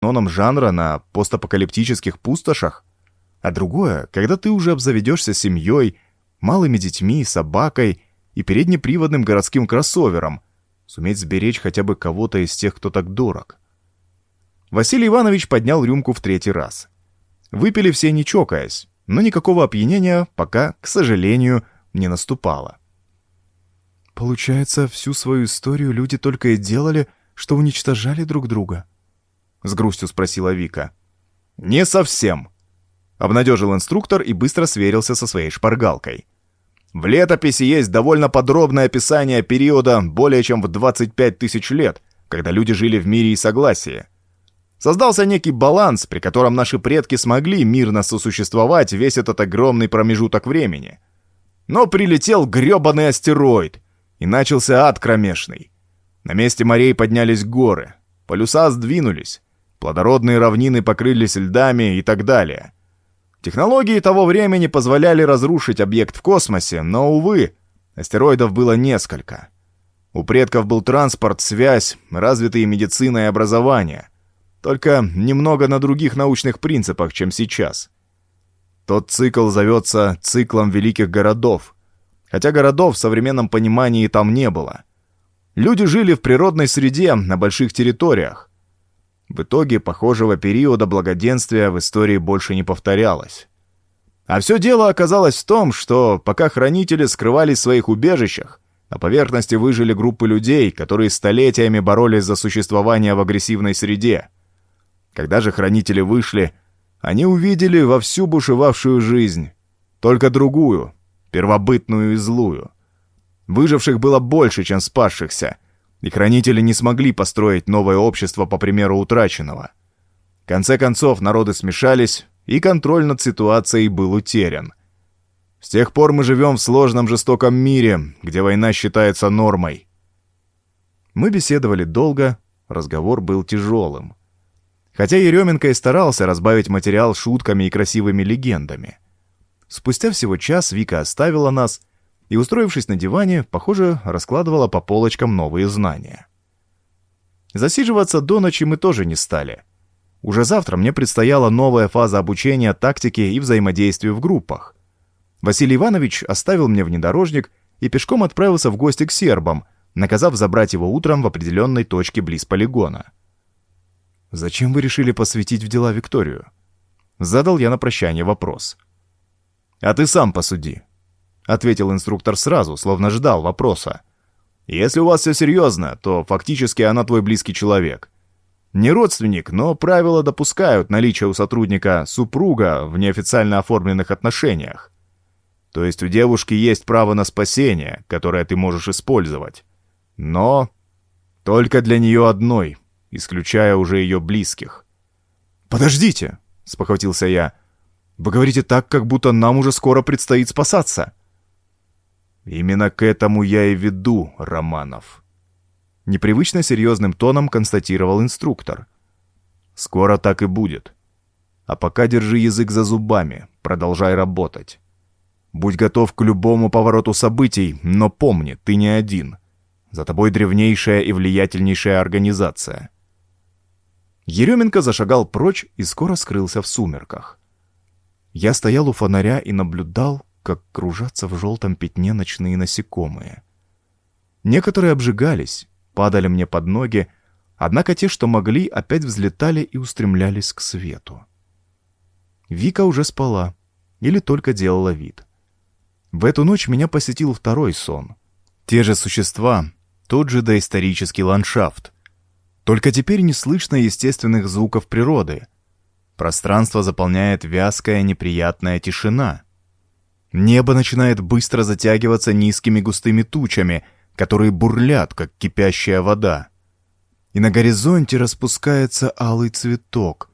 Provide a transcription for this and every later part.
каноном жанра на постапокалиптических пустошах, а другое, когда ты уже обзаведешься семьей, малыми детьми, собакой и переднеприводным городским кроссовером, суметь сберечь хотя бы кого-то из тех, кто так дорог. Василий Иванович поднял рюмку в третий раз. Выпили все не чокаясь, но никакого опьянения пока, к сожалению, не наступало. Получается, всю свою историю люди только и делали, что уничтожали друг друга? С грустью спросила Вика. Не совсем. Обнадежил инструктор и быстро сверился со своей шпаргалкой. В летописи есть довольно подробное описание периода более чем в 25 тысяч лет, когда люди жили в мире и согласии. Создался некий баланс, при котором наши предки смогли мирно сосуществовать весь этот огромный промежуток времени. Но прилетел грёбаный астероид, и начался ад кромешный. На месте морей поднялись горы, полюса сдвинулись, плодородные равнины покрылись льдами и так далее. Технологии того времени позволяли разрушить объект в космосе, но, увы, астероидов было несколько. У предков был транспорт, связь, развитые медицина и образование. Только немного на других научных принципах, чем сейчас. Тот цикл зовется циклом великих городов — хотя городов в современном понимании там не было. Люди жили в природной среде на больших территориях. В итоге похожего периода благоденствия в истории больше не повторялось. А все дело оказалось в том, что пока хранители скрывались в своих убежищах, на поверхности выжили группы людей, которые столетиями боролись за существование в агрессивной среде. Когда же хранители вышли, они увидели вовсю бушевавшую жизнь, только другую, первобытную и злую. Выживших было больше, чем спасшихся, и хранители не смогли построить новое общество по примеру утраченного. В конце концов, народы смешались, и контроль над ситуацией был утерян. С тех пор мы живем в сложном жестоком мире, где война считается нормой. Мы беседовали долго, разговор был тяжелым. Хотя Еременко и старался разбавить материал шутками и красивыми легендами. Спустя всего час Вика оставила нас и, устроившись на диване, похоже, раскладывала по полочкам новые знания. Засиживаться до ночи мы тоже не стали. Уже завтра мне предстояла новая фаза обучения тактике и взаимодействию в группах. Василий Иванович оставил мне внедорожник и пешком отправился в гости к сербам, наказав забрать его утром в определенной точке близ полигона. «Зачем вы решили посвятить в дела Викторию?» Задал я на прощание вопрос. — «А ты сам посуди», — ответил инструктор сразу, словно ждал вопроса. «Если у вас все серьезно, то фактически она твой близкий человек. Не родственник, но правила допускают наличие у сотрудника супруга в неофициально оформленных отношениях. То есть у девушки есть право на спасение, которое ты можешь использовать. Но только для нее одной, исключая уже ее близких». «Подождите!» — спохватился я. Вы говорите так, как будто нам уже скоро предстоит спасаться. Именно к этому я и веду, Романов. Непривычно серьезным тоном констатировал инструктор. Скоро так и будет. А пока держи язык за зубами, продолжай работать. Будь готов к любому повороту событий, но помни, ты не один. За тобой древнейшая и влиятельнейшая организация. Еременко зашагал прочь и скоро скрылся в сумерках. Я стоял у фонаря и наблюдал, как кружатся в желтом пятне ночные насекомые. Некоторые обжигались, падали мне под ноги, однако те, что могли, опять взлетали и устремлялись к свету. Вика уже спала или только делала вид. В эту ночь меня посетил второй сон. Те же существа, тот же доисторический ландшафт. Только теперь не слышно естественных звуков природы — Пространство заполняет вязкая неприятная тишина. Небо начинает быстро затягиваться низкими густыми тучами, которые бурлят, как кипящая вода. И на горизонте распускается алый цветок,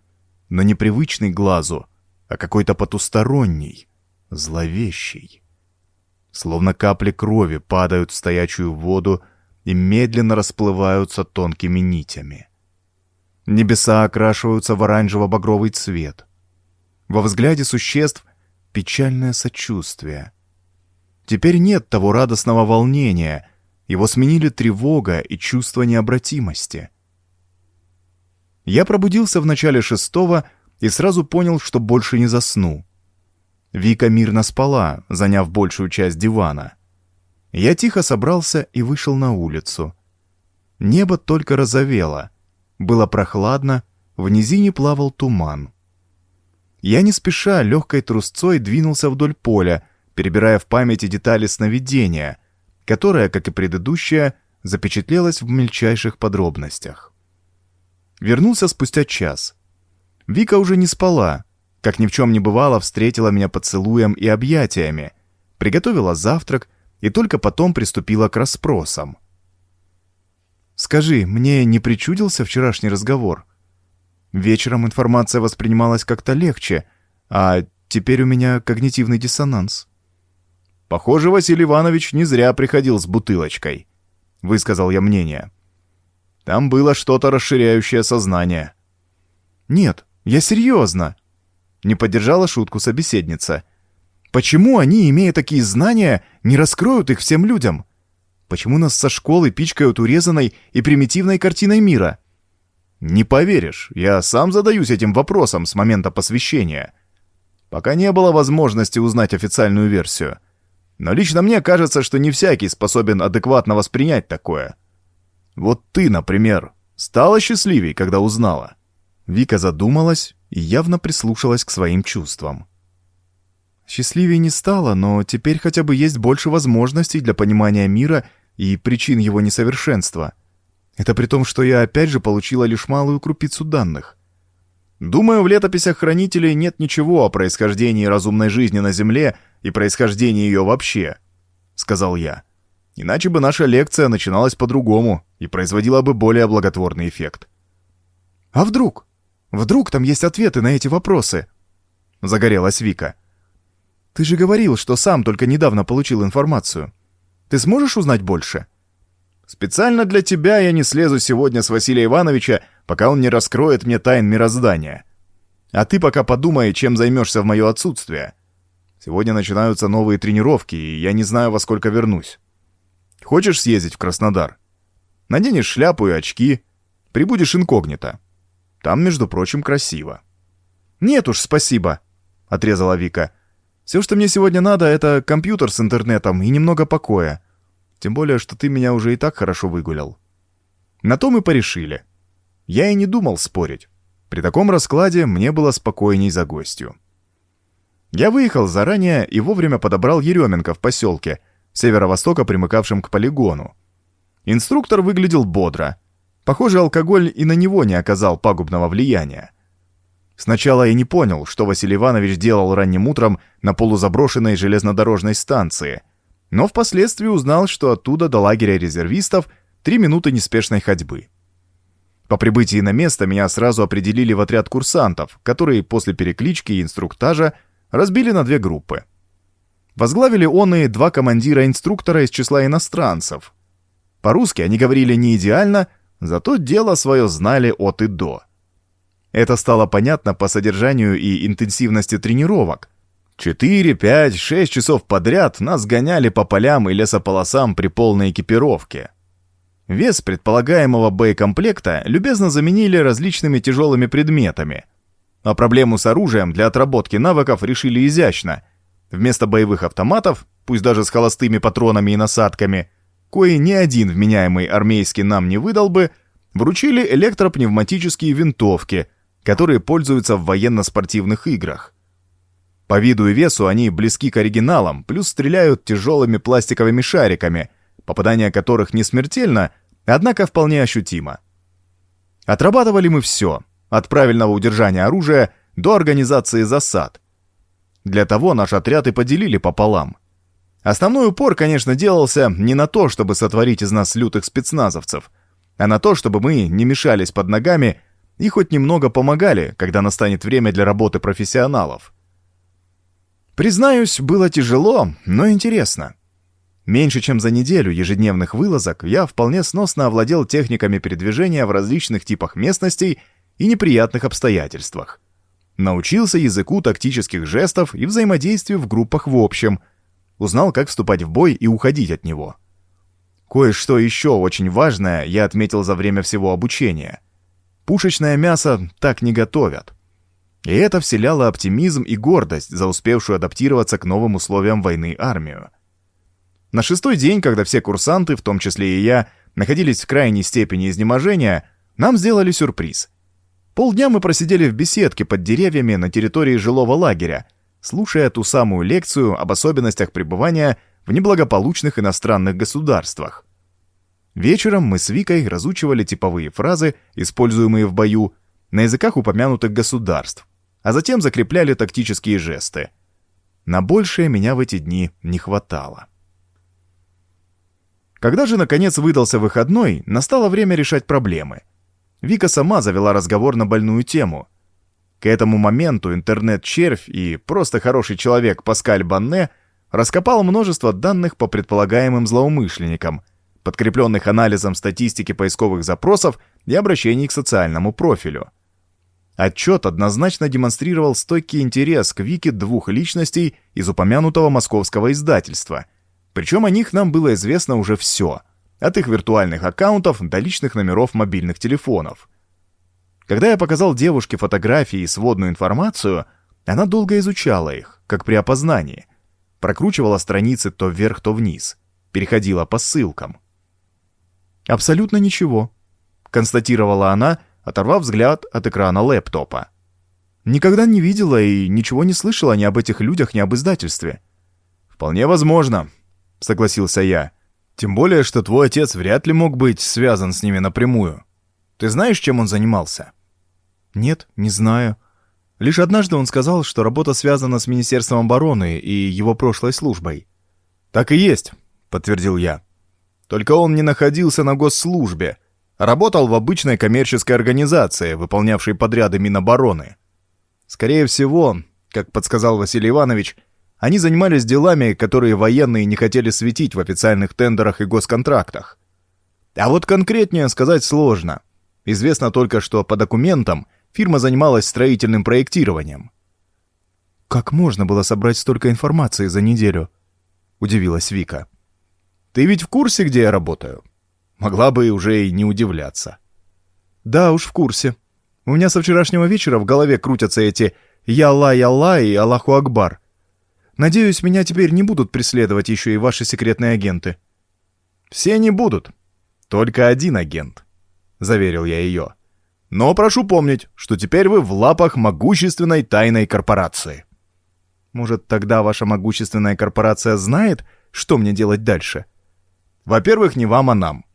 но непривычный глазу, а какой-то потусторонний, зловещий. Словно капли крови падают в стоячую воду и медленно расплываются тонкими нитями. Небеса окрашиваются в оранжево-багровый цвет. Во взгляде существ печальное сочувствие. Теперь нет того радостного волнения, его сменили тревога и чувство необратимости. Я пробудился в начале шестого и сразу понял, что больше не засну. Вика мирно спала, заняв большую часть дивана. Я тихо собрался и вышел на улицу. Небо только розовело. Было прохладно, в низине плавал туман. Я не спеша легкой трусцой двинулся вдоль поля, перебирая в памяти детали сновидения, которое, как и предыдущее, запечатлелось в мельчайших подробностях. Вернулся спустя час. Вика уже не спала, как ни в чем не бывало, встретила меня поцелуем и объятиями, приготовила завтрак и только потом приступила к расспросам. «Скажи, мне не причудился вчерашний разговор? Вечером информация воспринималась как-то легче, а теперь у меня когнитивный диссонанс». «Похоже, Василий Иванович не зря приходил с бутылочкой», — высказал я мнение. «Там было что-то расширяющее сознание». «Нет, я серьезно», — не поддержала шутку собеседница. «Почему они, имея такие знания, не раскроют их всем людям? Почему нас со школы пичкают урезанной и примитивной картиной мира?» «Не поверишь, я сам задаюсь этим вопросом с момента посвящения. Пока не было возможности узнать официальную версию». Но лично мне кажется, что не всякий способен адекватно воспринять такое. Вот ты, например, стала счастливей, когда узнала?» Вика задумалась и явно прислушалась к своим чувствам. Счастливее не стала, но теперь хотя бы есть больше возможностей для понимания мира и причин его несовершенства. Это при том, что я опять же получила лишь малую крупицу данных. Думаю, в летописях хранителей нет ничего о происхождении разумной жизни на Земле и происхождении ее вообще», — сказал я. «Иначе бы наша лекция начиналась по-другому и производила бы более благотворный эффект». «А вдруг? Вдруг там есть ответы на эти вопросы?» — загорелась Вика. «Ты же говорил, что сам только недавно получил информацию. Ты сможешь узнать больше?» «Специально для тебя я не слезу сегодня с Василия Ивановича, пока он не раскроет мне тайн мироздания. А ты пока подумай, чем займешься в мое отсутствие. Сегодня начинаются новые тренировки, и я не знаю, во сколько вернусь. Хочешь съездить в Краснодар? Наденешь шляпу и очки, прибудешь инкогнито. Там, между прочим, красиво. «Нет уж, спасибо», — отрезала Вика. «Все, что мне сегодня надо, это компьютер с интернетом и немного покоя. Тем более, что ты меня уже и так хорошо выгулял». На то мы порешили. Я и не думал спорить. При таком раскладе мне было спокойней за гостью. Я выехал заранее и вовремя подобрал Еременко в поселке, северо-востока примыкавшем к полигону. Инструктор выглядел бодро. Похоже, алкоголь и на него не оказал пагубного влияния. Сначала я не понял, что Василий Иванович делал ранним утром на полузаброшенной железнодорожной станции, но впоследствии узнал, что оттуда до лагеря резервистов три минуты неспешной ходьбы. По прибытии на место меня сразу определили в отряд курсантов, которые после переклички и инструктажа разбили на две группы. Возглавили он и два командира-инструктора из числа иностранцев. По-русски они говорили не идеально, зато дело свое знали от и до. Это стало понятно по содержанию и интенсивности тренировок. Четыре, пять, шесть часов подряд нас гоняли по полям и лесополосам при полной экипировке. Вес предполагаемого боекомплекта любезно заменили различными тяжелыми предметами – а проблему с оружием для отработки навыков решили изящно. Вместо боевых автоматов, пусть даже с холостыми патронами и насадками, кое ни один вменяемый армейский нам не выдал бы, вручили электропневматические винтовки, которые пользуются в военно-спортивных играх. По виду и весу они близки к оригиналам, плюс стреляют тяжелыми пластиковыми шариками, попадание которых не смертельно, однако вполне ощутимо. Отрабатывали мы все — от правильного удержания оружия до организации засад. Для того наш отряд и поделили пополам. Основной упор, конечно, делался не на то, чтобы сотворить из нас лютых спецназовцев, а на то, чтобы мы не мешались под ногами и хоть немного помогали, когда настанет время для работы профессионалов. Признаюсь, было тяжело, но интересно. Меньше чем за неделю ежедневных вылазок я вполне сносно овладел техниками передвижения в различных типах местностей и неприятных обстоятельствах. Научился языку тактических жестов и взаимодействию в группах в общем. Узнал, как вступать в бой и уходить от него. Кое-что еще очень важное я отметил за время всего обучения. Пушечное мясо так не готовят. И это вселяло оптимизм и гордость за успевшую адаптироваться к новым условиям войны армию. На шестой день, когда все курсанты, в том числе и я, находились в крайней степени изнеможения, нам сделали сюрприз. Полдня мы просидели в беседке под деревьями на территории жилого лагеря, слушая ту самую лекцию об особенностях пребывания в неблагополучных иностранных государствах. Вечером мы с Викой разучивали типовые фразы, используемые в бою, на языках упомянутых государств, а затем закрепляли тактические жесты. На большее меня в эти дни не хватало. Когда же, наконец, выдался выходной, настало время решать проблемы. Вика сама завела разговор на больную тему. К этому моменту интернет-червь и просто хороший человек Паскаль Банне раскопал множество данных по предполагаемым злоумышленникам, подкрепленных анализом статистики поисковых запросов и обращений к социальному профилю. Отчет однозначно демонстрировал стойкий интерес к Вике двух личностей из упомянутого московского издательства. Причем о них нам было известно уже все, от их виртуальных аккаунтов до личных номеров мобильных телефонов. Когда я показал девушке фотографии и сводную информацию, она долго изучала их, как при опознании, прокручивала страницы то вверх, то вниз, переходила по ссылкам. «Абсолютно ничего», — констатировала она, оторвав взгляд от экрана лэптопа. Никогда не видела и ничего не слышала ни об этих людях, ни об издательстве. Вполне возможно, согласился я. Тем более, что твой отец вряд ли мог быть связан с ними напрямую. Ты знаешь, чем он занимался? Нет, не знаю. Лишь однажды он сказал, что работа связана с Министерством обороны и его прошлой службой. Так и есть, подтвердил я. Только он не находился на госслужбе, Работал в обычной коммерческой организации, выполнявшей подряды Минобороны. Скорее всего, как подсказал Василий Иванович, они занимались делами, которые военные не хотели светить в официальных тендерах и госконтрактах. А вот конкретнее сказать сложно. Известно только, что по документам фирма занималась строительным проектированием. «Как можно было собрать столько информации за неделю?» — удивилась Вика. «Ты ведь в курсе, где я работаю?» Могла бы уже и не удивляться. Да уж, в курсе. У меня со вчерашнего вечера в голове крутятся эти «Ялла-ялла» и «Аллаху Акбар». Надеюсь, меня теперь не будут преследовать еще и ваши секретные агенты. Все не будут. Только один агент, — заверил я ее. Но прошу помнить, что теперь вы в лапах могущественной тайной корпорации. Может, тогда ваша могущественная корпорация знает, что мне делать дальше? Во-первых, не вам, а нам.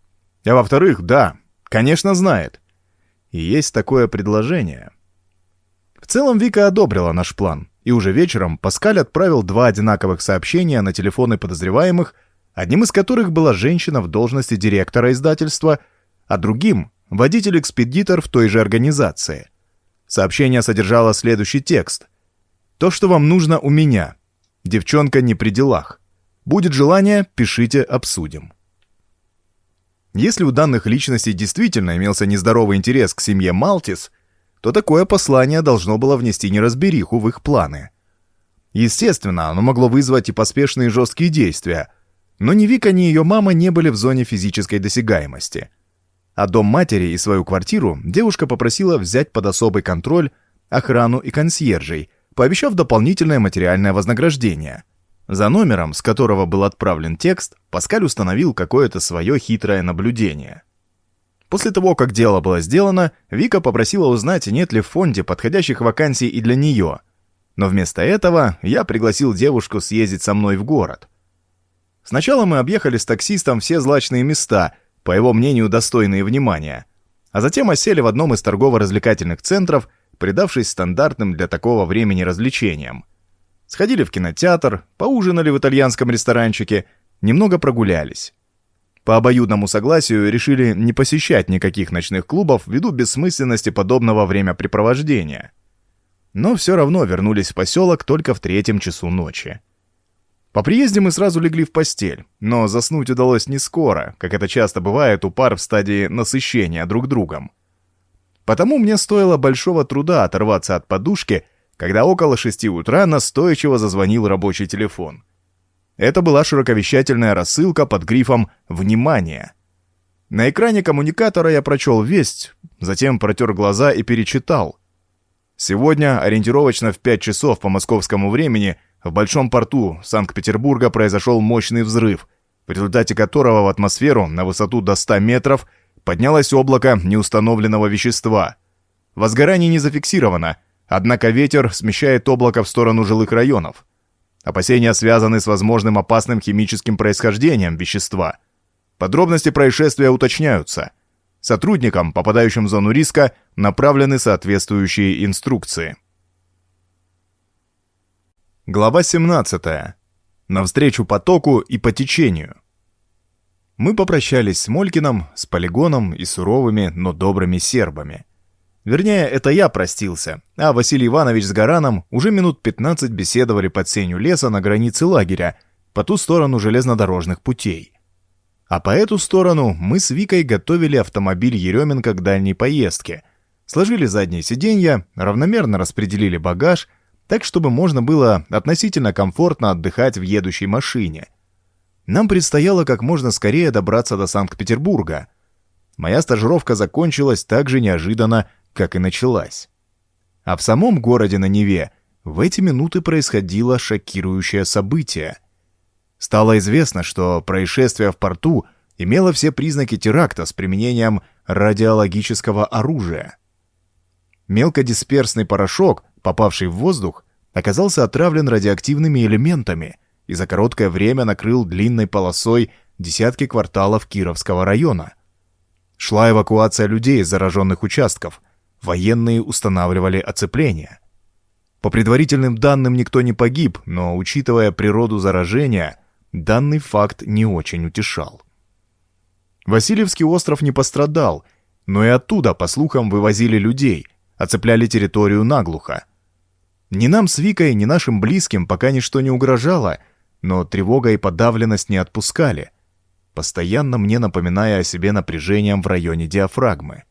А во-вторых, да, конечно, знает. И есть такое предложение. В целом Вика одобрила наш план, и уже вечером Паскаль отправил два одинаковых сообщения на телефоны подозреваемых, одним из которых была женщина в должности директора издательства, а другим — водитель-экспедитор в той же организации. Сообщение содержало следующий текст. «То, что вам нужно у меня. Девчонка не при делах. Будет желание, пишите, обсудим». Если у данных личностей действительно имелся нездоровый интерес к семье Малтис, то такое послание должно было внести неразбериху в их планы. Естественно, оно могло вызвать и поспешные жесткие действия, но ни Вика, ни ее мама не были в зоне физической досягаемости. А дом матери и свою квартиру девушка попросила взять под особый контроль охрану и консьержей, пообещав дополнительное материальное вознаграждение – за номером, с которого был отправлен текст, Паскаль установил какое-то свое хитрое наблюдение. После того, как дело было сделано, Вика попросила узнать, нет ли в фонде подходящих вакансий и для нее. Но вместо этого я пригласил девушку съездить со мной в город. Сначала мы объехали с таксистом все злачные места, по его мнению, достойные внимания, а затем осели в одном из торгово-развлекательных центров, предавшись стандартным для такого времени развлечениям. Сходили в кинотеатр, поужинали в итальянском ресторанчике, немного прогулялись. По обоюдному согласию решили не посещать никаких ночных клубов ввиду бессмысленности подобного времяпрепровождения. Но все равно вернулись в поселок только в третьем часу ночи. По приезде мы сразу легли в постель, но заснуть удалось не скоро, как это часто бывает у пар в стадии насыщения друг другом. Потому мне стоило большого труда оторваться от подушки когда около шести утра настойчиво зазвонил рабочий телефон. Это была широковещательная рассылка под грифом «Внимание!». На экране коммуникатора я прочел весть, затем протер глаза и перечитал. Сегодня, ориентировочно в 5 часов по московскому времени, в Большом порту Санкт-Петербурга произошел мощный взрыв, в результате которого в атмосферу на высоту до 100 метров поднялось облако неустановленного вещества. Возгорание не зафиксировано, однако ветер смещает облако в сторону жилых районов. Опасения связаны с возможным опасным химическим происхождением вещества. Подробности происшествия уточняются. Сотрудникам, попадающим в зону риска, направлены соответствующие инструкции. Глава 17. Навстречу потоку и по течению. Мы попрощались с Молькиным, с полигоном и суровыми, но добрыми сербами. Вернее, это я простился, а Василий Иванович с Гараном уже минут 15 беседовали под сенью леса на границе лагеря, по ту сторону железнодорожных путей. А по эту сторону мы с Викой готовили автомобиль Еременко к дальней поездке. Сложили задние сиденья, равномерно распределили багаж, так чтобы можно было относительно комфортно отдыхать в едущей машине – нам предстояло как можно скорее добраться до Санкт-Петербурга. Моя стажировка закончилась так же неожиданно, как и началась. А в самом городе на Неве в эти минуты происходило шокирующее событие. Стало известно, что происшествие в порту имело все признаки теракта с применением радиологического оружия. Мелкодисперсный порошок, попавший в воздух, оказался отравлен радиоактивными элементами, и за короткое время накрыл длинной полосой десятки кварталов Кировского района. Шла эвакуация людей из зараженных участков. Военные устанавливали оцепление. По предварительным данным никто не погиб, но, учитывая природу заражения, данный факт не очень утешал. Васильевский остров не пострадал, но и оттуда, по слухам, вывозили людей, оцепляли территорию наглухо. Ни нам с Викой, ни нашим близким пока ничто не угрожало — но тревога и подавленность не отпускали, постоянно мне напоминая о себе напряжением в районе диафрагмы.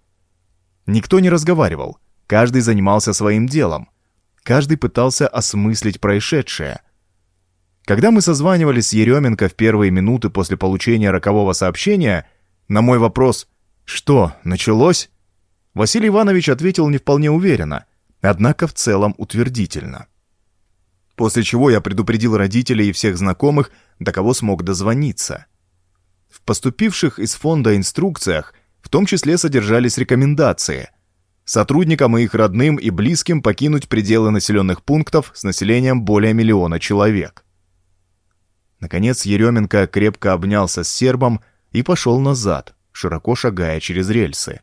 Никто не разговаривал, каждый занимался своим делом, каждый пытался осмыслить происшедшее. Когда мы созванивались с Еременко в первые минуты после получения рокового сообщения, на мой вопрос «Что, началось?» Василий Иванович ответил не вполне уверенно, однако в целом утвердительно после чего я предупредил родителей и всех знакомых, до кого смог дозвониться. В поступивших из фонда инструкциях в том числе содержались рекомендации сотрудникам и их родным и близким покинуть пределы населенных пунктов с населением более миллиона человек. Наконец Еременко крепко обнялся с сербом и пошел назад, широко шагая через рельсы.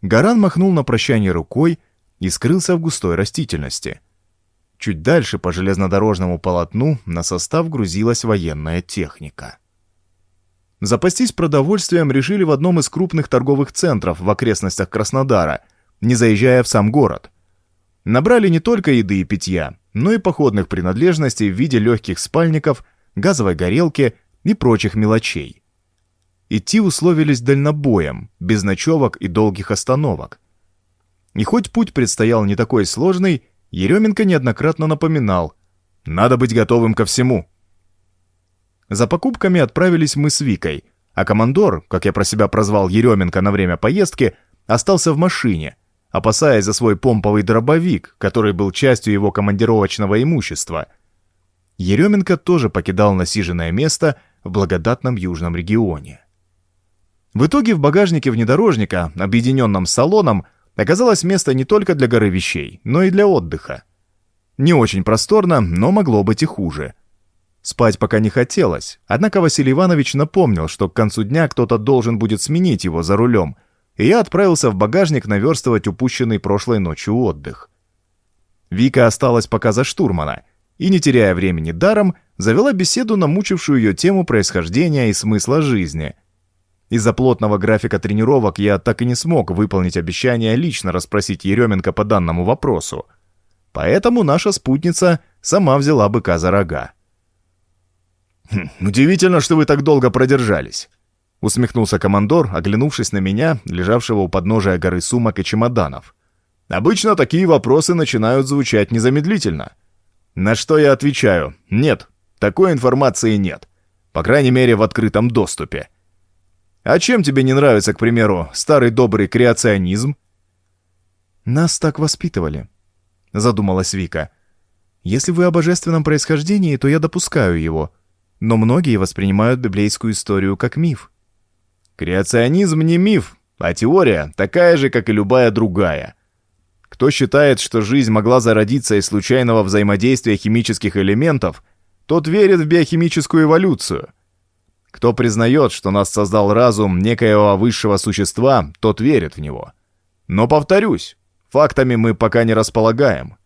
Гаран махнул на прощание рукой и скрылся в густой растительности – Чуть дальше по железнодорожному полотну на состав грузилась военная техника. Запастись продовольствием решили в одном из крупных торговых центров в окрестностях Краснодара, не заезжая в сам город. Набрали не только еды и питья, но и походных принадлежностей в виде легких спальников, газовой горелки и прочих мелочей. Идти условились дальнобоем, без ночевок и долгих остановок. И хоть путь предстоял не такой сложный, Еременко неоднократно напоминал, надо быть готовым ко всему. За покупками отправились мы с Викой, а командор, как я про себя прозвал Еременко на время поездки, остался в машине, опасаясь за свой помповый дробовик, который был частью его командировочного имущества. Еременко тоже покидал насиженное место в благодатном южном регионе. В итоге в багажнике внедорожника, объединенном с салоном, оказалось место не только для горы вещей, но и для отдыха. Не очень просторно, но могло быть и хуже. Спать пока не хотелось, однако Василий Иванович напомнил, что к концу дня кто-то должен будет сменить его за рулем, и я отправился в багажник наверстывать упущенный прошлой ночью отдых. Вика осталась пока за штурмана, и, не теряя времени даром, завела беседу на мучившую ее тему происхождения и смысла жизни — из-за плотного графика тренировок я так и не смог выполнить обещание лично расспросить Еременко по данному вопросу. Поэтому наша спутница сама взяла быка за рога. «Хм, «Удивительно, что вы так долго продержались», — усмехнулся командор, оглянувшись на меня, лежавшего у подножия горы сумок и чемоданов. «Обычно такие вопросы начинают звучать незамедлительно». На что я отвечаю «Нет, такой информации нет. По крайней мере, в открытом доступе». А чем тебе не нравится, к примеру, старый добрый креационизм?» «Нас так воспитывали», — задумалась Вика. «Если вы о божественном происхождении, то я допускаю его, но многие воспринимают библейскую историю как миф». «Креационизм не миф, а теория такая же, как и любая другая. Кто считает, что жизнь могла зародиться из случайного взаимодействия химических элементов, тот верит в биохимическую эволюцию. Кто признает, что нас создал разум некоего высшего существа, тот верит в него. Но повторюсь, фактами мы пока не располагаем.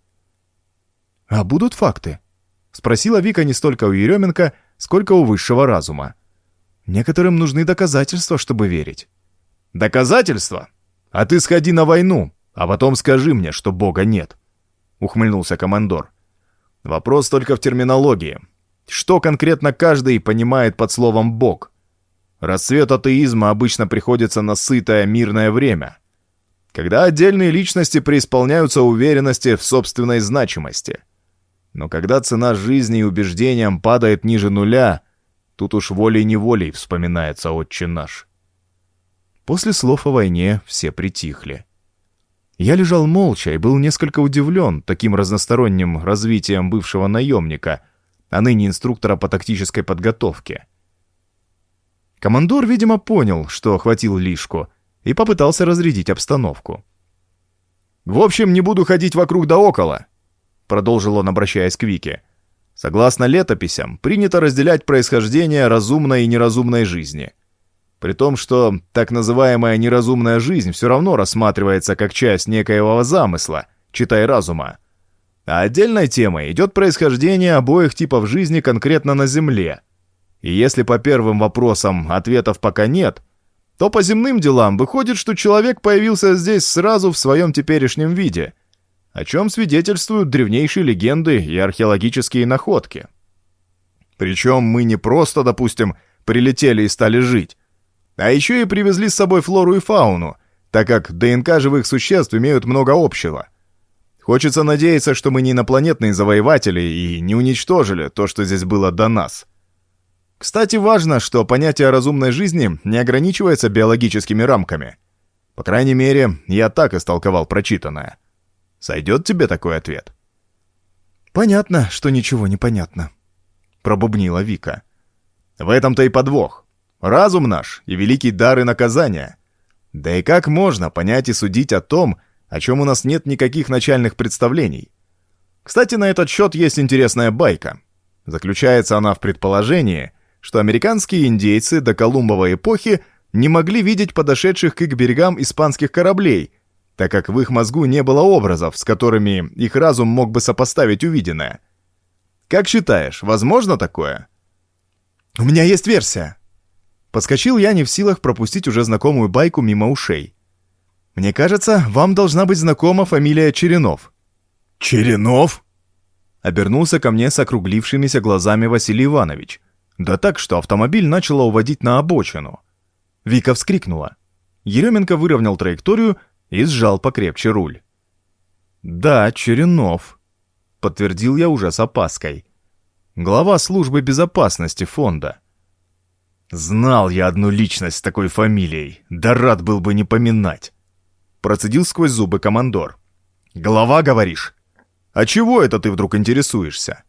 «А будут факты?» — спросила Вика не столько у Еременко, сколько у высшего разума. «Некоторым нужны доказательства, чтобы верить». «Доказательства? А ты сходи на войну, а потом скажи мне, что Бога нет», — ухмыльнулся командор. «Вопрос только в терминологии. Что конкретно каждый понимает под словом «бог»? Расцвет атеизма обычно приходится на сытое мирное время, когда отдельные личности преисполняются уверенности в собственной значимости. Но когда цена жизни и убеждениям падает ниже нуля, тут уж волей-неволей вспоминается «Отче наш». После слов о войне все притихли. Я лежал молча и был несколько удивлен таким разносторонним развитием бывшего наемника — а ныне инструктора по тактической подготовке. Командор, видимо, понял, что охватил лишку, и попытался разрядить обстановку. «В общем, не буду ходить вокруг да около», — продолжил он, обращаясь к Вике. «Согласно летописям, принято разделять происхождение разумной и неразумной жизни. При том, что так называемая неразумная жизнь все равно рассматривается как часть некоего замысла, читай разума, а отдельной темой идет происхождение обоих типов жизни конкретно на Земле. И если по первым вопросам ответов пока нет, то по земным делам выходит, что человек появился здесь сразу в своем теперешнем виде, о чем свидетельствуют древнейшие легенды и археологические находки. Причем мы не просто, допустим, прилетели и стали жить, а еще и привезли с собой флору и фауну, так как ДНК живых существ имеют много общего – Хочется надеяться, что мы не инопланетные завоеватели и не уничтожили то, что здесь было до нас. Кстати, важно, что понятие разумной жизни не ограничивается биологическими рамками. По крайней мере, я так истолковал прочитанное. Сойдет тебе такой ответ? «Понятно, что ничего не понятно», — пробубнила Вика. «В этом-то и подвох. Разум наш и великий дар и наказания. Да и как можно понять и судить о том, о чем у нас нет никаких начальных представлений. Кстати, на этот счет есть интересная байка. Заключается она в предположении, что американские индейцы до Колумбовой эпохи не могли видеть подошедших к их берегам испанских кораблей, так как в их мозгу не было образов, с которыми их разум мог бы сопоставить увиденное. Как считаешь, возможно такое? «У меня есть версия!» Подскочил я не в силах пропустить уже знакомую байку мимо ушей. Мне кажется, вам должна быть знакома фамилия Черенов». «Черенов?» Обернулся ко мне с округлившимися глазами Василий Иванович. Да так, что автомобиль начало уводить на обочину. Вика вскрикнула. Еременко выровнял траекторию и сжал покрепче руль. «Да, Черенов», — подтвердил я уже с опаской. «Глава службы безопасности фонда». «Знал я одну личность с такой фамилией, да рад был бы не поминать». Процедил сквозь зубы командор. «Голова, говоришь? А чего это ты вдруг интересуешься?»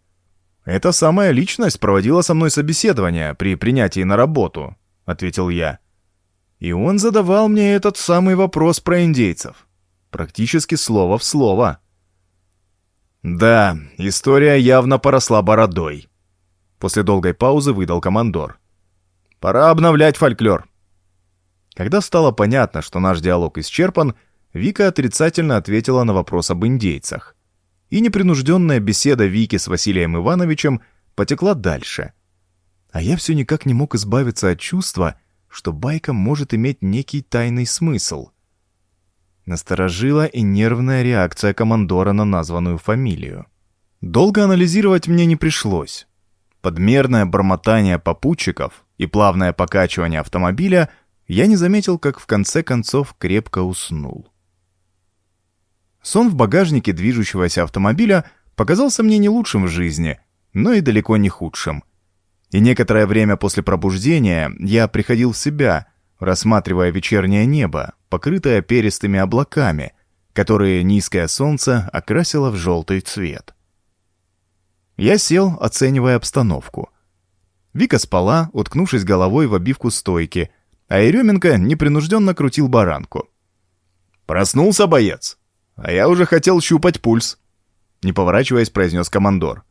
«Эта самая личность проводила со мной собеседование при принятии на работу», — ответил я. И он задавал мне этот самый вопрос про индейцев. Практически слово в слово. «Да, история явно поросла бородой», — после долгой паузы выдал командор. «Пора обновлять фольклор». Когда стало понятно, что наш диалог исчерпан, Вика отрицательно ответила на вопрос об индейцах. И непринужденная беседа Вики с Василием Ивановичем потекла дальше. А я все никак не мог избавиться от чувства, что байка может иметь некий тайный смысл. Насторожила и нервная реакция командора на названную фамилию. Долго анализировать мне не пришлось. Подмерное бормотание попутчиков и плавное покачивание автомобиля — я не заметил, как в конце концов крепко уснул. Сон в багажнике движущегося автомобиля показался мне не лучшим в жизни, но и далеко не худшим. И некоторое время после пробуждения я приходил в себя, рассматривая вечернее небо, покрытое перистыми облаками, которые низкое солнце окрасило в желтый цвет. Я сел, оценивая обстановку. Вика спала, уткнувшись головой в обивку стойки, а Еременко непринужденно крутил баранку. «Проснулся боец, а я уже хотел щупать пульс», — не поворачиваясь, произнес командор.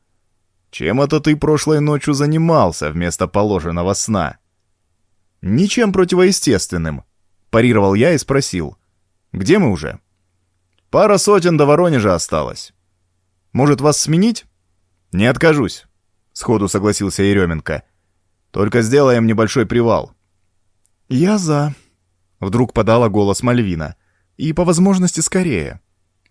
«Чем это ты прошлой ночью занимался вместо положенного сна?» «Ничем противоестественным», — парировал я и спросил. «Где мы уже?» «Пара сотен до Воронежа осталось. Может, вас сменить?» «Не откажусь», — сходу согласился Еременко. «Только сделаем небольшой привал». «Я за», — вдруг подала голос Мальвина. «И по возможности скорее».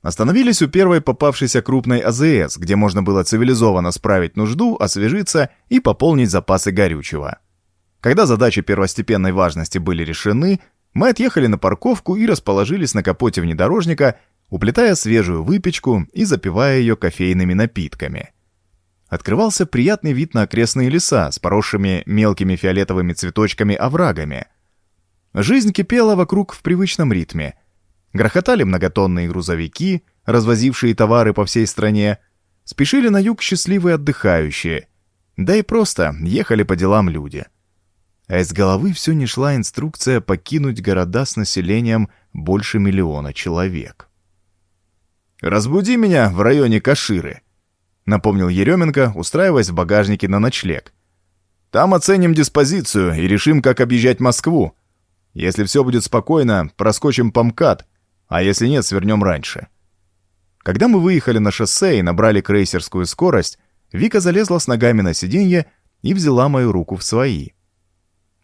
Остановились у первой попавшейся крупной АЗС, где можно было цивилизованно справить нужду, освежиться и пополнить запасы горючего. Когда задачи первостепенной важности были решены, мы отъехали на парковку и расположились на капоте внедорожника, уплетая свежую выпечку и запивая ее кофейными напитками. Открывался приятный вид на окрестные леса с поросшими мелкими фиолетовыми цветочками оврагами. Жизнь кипела вокруг в привычном ритме – Грохотали многотонные грузовики, развозившие товары по всей стране. Спешили на юг счастливые отдыхающие. Да и просто ехали по делам люди. А из головы все не шла инструкция покинуть города с населением больше миллиона человек. «Разбуди меня в районе Каширы», — напомнил Еременко, устраиваясь в багажнике на ночлег. «Там оценим диспозицию и решим, как объезжать Москву. Если все будет спокойно, проскочим по МКАД, а если нет, свернем раньше. Когда мы выехали на шоссе и набрали крейсерскую скорость, Вика залезла с ногами на сиденье и взяла мою руку в свои.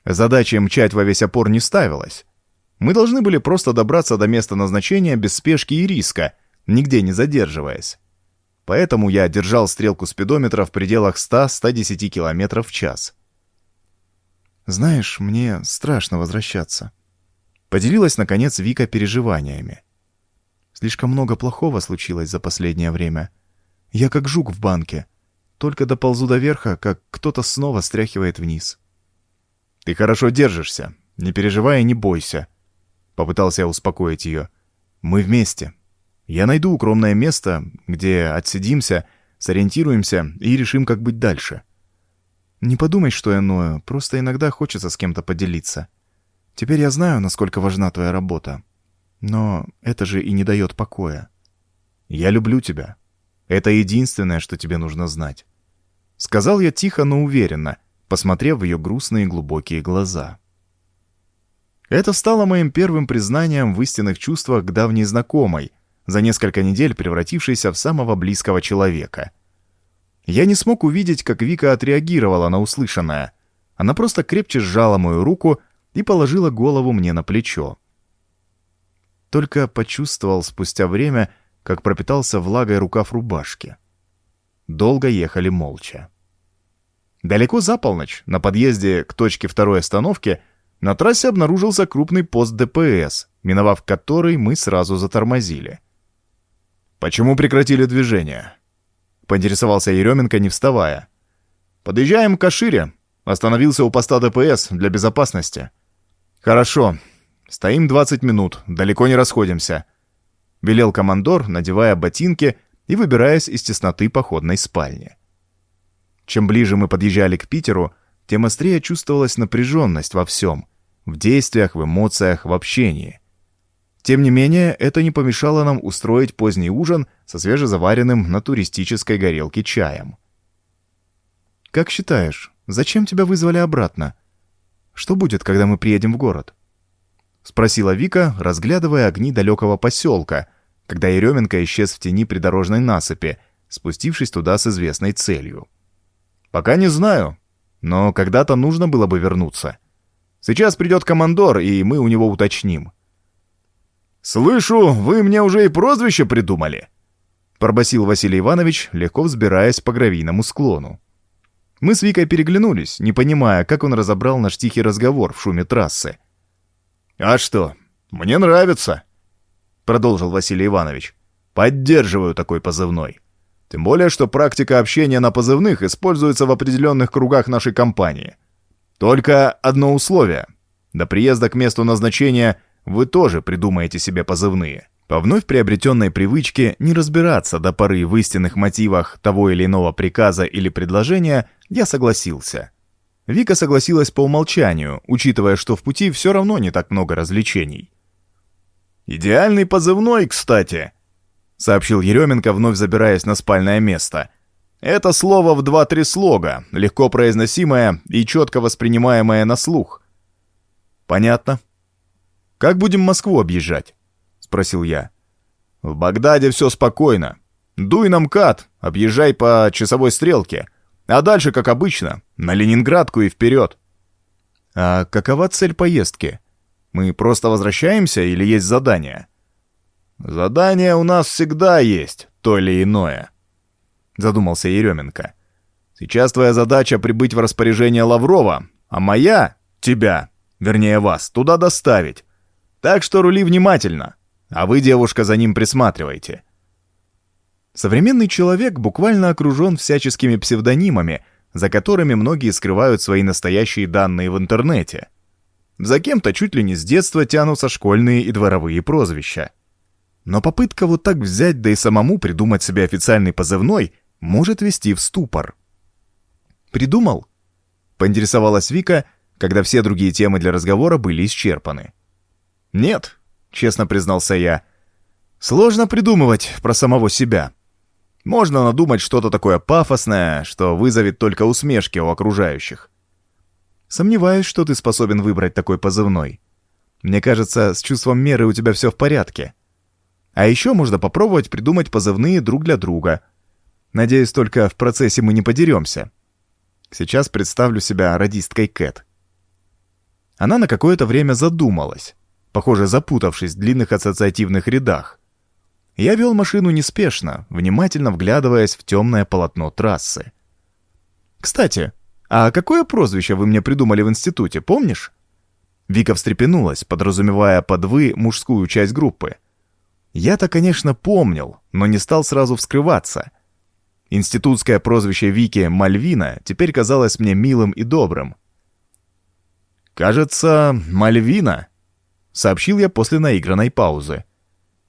Задача мчать во весь опор не ставилась. Мы должны были просто добраться до места назначения без спешки и риска, нигде не задерживаясь. Поэтому я держал стрелку спидометра в пределах 100-110 км в час. «Знаешь, мне страшно возвращаться», Поделилась, наконец, Вика переживаниями. Слишком много плохого случилось за последнее время. Я как жук в банке. Только доползу до верха, как кто-то снова стряхивает вниз. «Ты хорошо держишься. Не переживай не бойся», — попытался я успокоить ее. «Мы вместе. Я найду укромное место, где отсидимся, сориентируемся и решим, как быть дальше. Не подумай, что я ною, просто иногда хочется с кем-то поделиться». Теперь я знаю, насколько важна твоя работа. Но это же и не дает покоя. Я люблю тебя. Это единственное, что тебе нужно знать. Сказал я тихо, но уверенно, посмотрев в ее грустные глубокие глаза. Это стало моим первым признанием в истинных чувствах к давней знакомой, за несколько недель превратившейся в самого близкого человека. Я не смог увидеть, как Вика отреагировала на услышанное. Она просто крепче сжала мою руку и положила голову мне на плечо. Только почувствовал спустя время, как пропитался влагой рукав рубашки. Долго ехали молча. Далеко за полночь, на подъезде к точке второй остановки, на трассе обнаружился крупный пост ДПС, миновав который мы сразу затормозили. «Почему прекратили движение?» — поинтересовался Еременко, не вставая. «Подъезжаем к Кашире. Остановился у поста ДПС для безопасности». «Хорошо. Стоим 20 минут, далеко не расходимся», — велел командор, надевая ботинки и выбираясь из тесноты походной спальни. Чем ближе мы подъезжали к Питеру, тем острее чувствовалась напряженность во всем — в действиях, в эмоциях, в общении. Тем не менее, это не помешало нам устроить поздний ужин со свежезаваренным на туристической горелке чаем. «Как считаешь, зачем тебя вызвали обратно?» Что будет, когда мы приедем в город?» Спросила Вика, разглядывая огни далекого поселка, когда Еременко исчез в тени придорожной насыпи, спустившись туда с известной целью. «Пока не знаю, но когда-то нужно было бы вернуться. Сейчас придет командор, и мы у него уточним». «Слышу, вы мне уже и прозвище придумали?» пробасил Василий Иванович, легко взбираясь по гравийному склону. Мы с Викой переглянулись, не понимая, как он разобрал наш тихий разговор в шуме трассы. «А что, мне нравится», — продолжил Василий Иванович. «Поддерживаю такой позывной. Тем более, что практика общения на позывных используется в определенных кругах нашей компании. Только одно условие. До приезда к месту назначения вы тоже придумаете себе позывные. По вновь приобретенной привычке не разбираться до поры в истинных мотивах того или иного приказа или предложения, я согласился. Вика согласилась по умолчанию, учитывая, что в пути все равно не так много развлечений. «Идеальный позывной, кстати», — сообщил Еременко, вновь забираясь на спальное место. «Это слово в два-три слога, легко произносимое и четко воспринимаемое на слух». «Понятно. Как будем Москву объезжать?» — спросил я. «В Багдаде все спокойно. Дуй на МКАД, объезжай по часовой стрелке, а дальше, как обычно, на Ленинградку и вперед». «А какова цель поездки?» Мы просто возвращаемся или есть задание? Задание у нас всегда есть, то или иное. Задумался Еременко. Сейчас твоя задача прибыть в распоряжение Лаврова, а моя — тебя, вернее вас, туда доставить. Так что рули внимательно, а вы, девушка, за ним присматривайте. Современный человек буквально окружен всяческими псевдонимами, за которыми многие скрывают свои настоящие данные в интернете — за кем-то чуть ли не с детства тянутся школьные и дворовые прозвища. Но попытка вот так взять, да и самому придумать себе официальный позывной, может вести в ступор. «Придумал?» — поинтересовалась Вика, когда все другие темы для разговора были исчерпаны. «Нет», — честно признался я. «Сложно придумывать про самого себя. Можно надумать что-то такое пафосное, что вызовет только усмешки у окружающих. Сомневаюсь, что ты способен выбрать такой позывной. Мне кажется, с чувством меры у тебя все в порядке. А еще можно попробовать придумать позывные друг для друга. Надеюсь, только в процессе мы не подеремся. Сейчас представлю себя радисткой Кэт. Она на какое-то время задумалась, похоже, запутавшись в длинных ассоциативных рядах. Я вел машину неспешно, внимательно вглядываясь в темное полотно трассы. Кстати, «А какое прозвище вы мне придумали в институте, помнишь?» Вика встрепенулась, подразумевая под «вы» мужскую часть группы. Я-то, конечно, помнил, но не стал сразу вскрываться. Институтское прозвище Вики Мальвина теперь казалось мне милым и добрым. «Кажется, Мальвина», — сообщил я после наигранной паузы.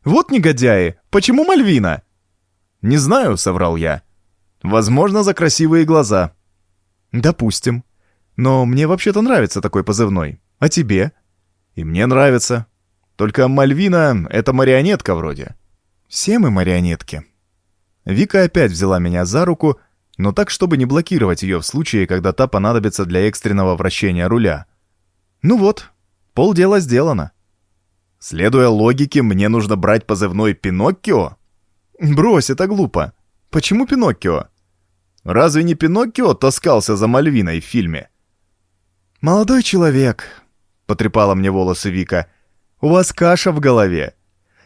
«Вот негодяи! Почему Мальвина?» «Не знаю», — соврал я. «Возможно, за красивые глаза». «Допустим. Но мне вообще-то нравится такой позывной. А тебе?» «И мне нравится. Только Мальвина — это марионетка вроде». «Все мы марионетки». Вика опять взяла меня за руку, но так, чтобы не блокировать ее в случае, когда та понадобится для экстренного вращения руля. «Ну вот, полдела сделано». Следуя логике, мне нужно брать позывной «Пиноккио»? Брось, это глупо. Почему Пиноккио? Разве не Пиноккио таскался за Мальвиной в фильме? «Молодой человек», — потрепала мне волосы Вика, — «у вас каша в голове.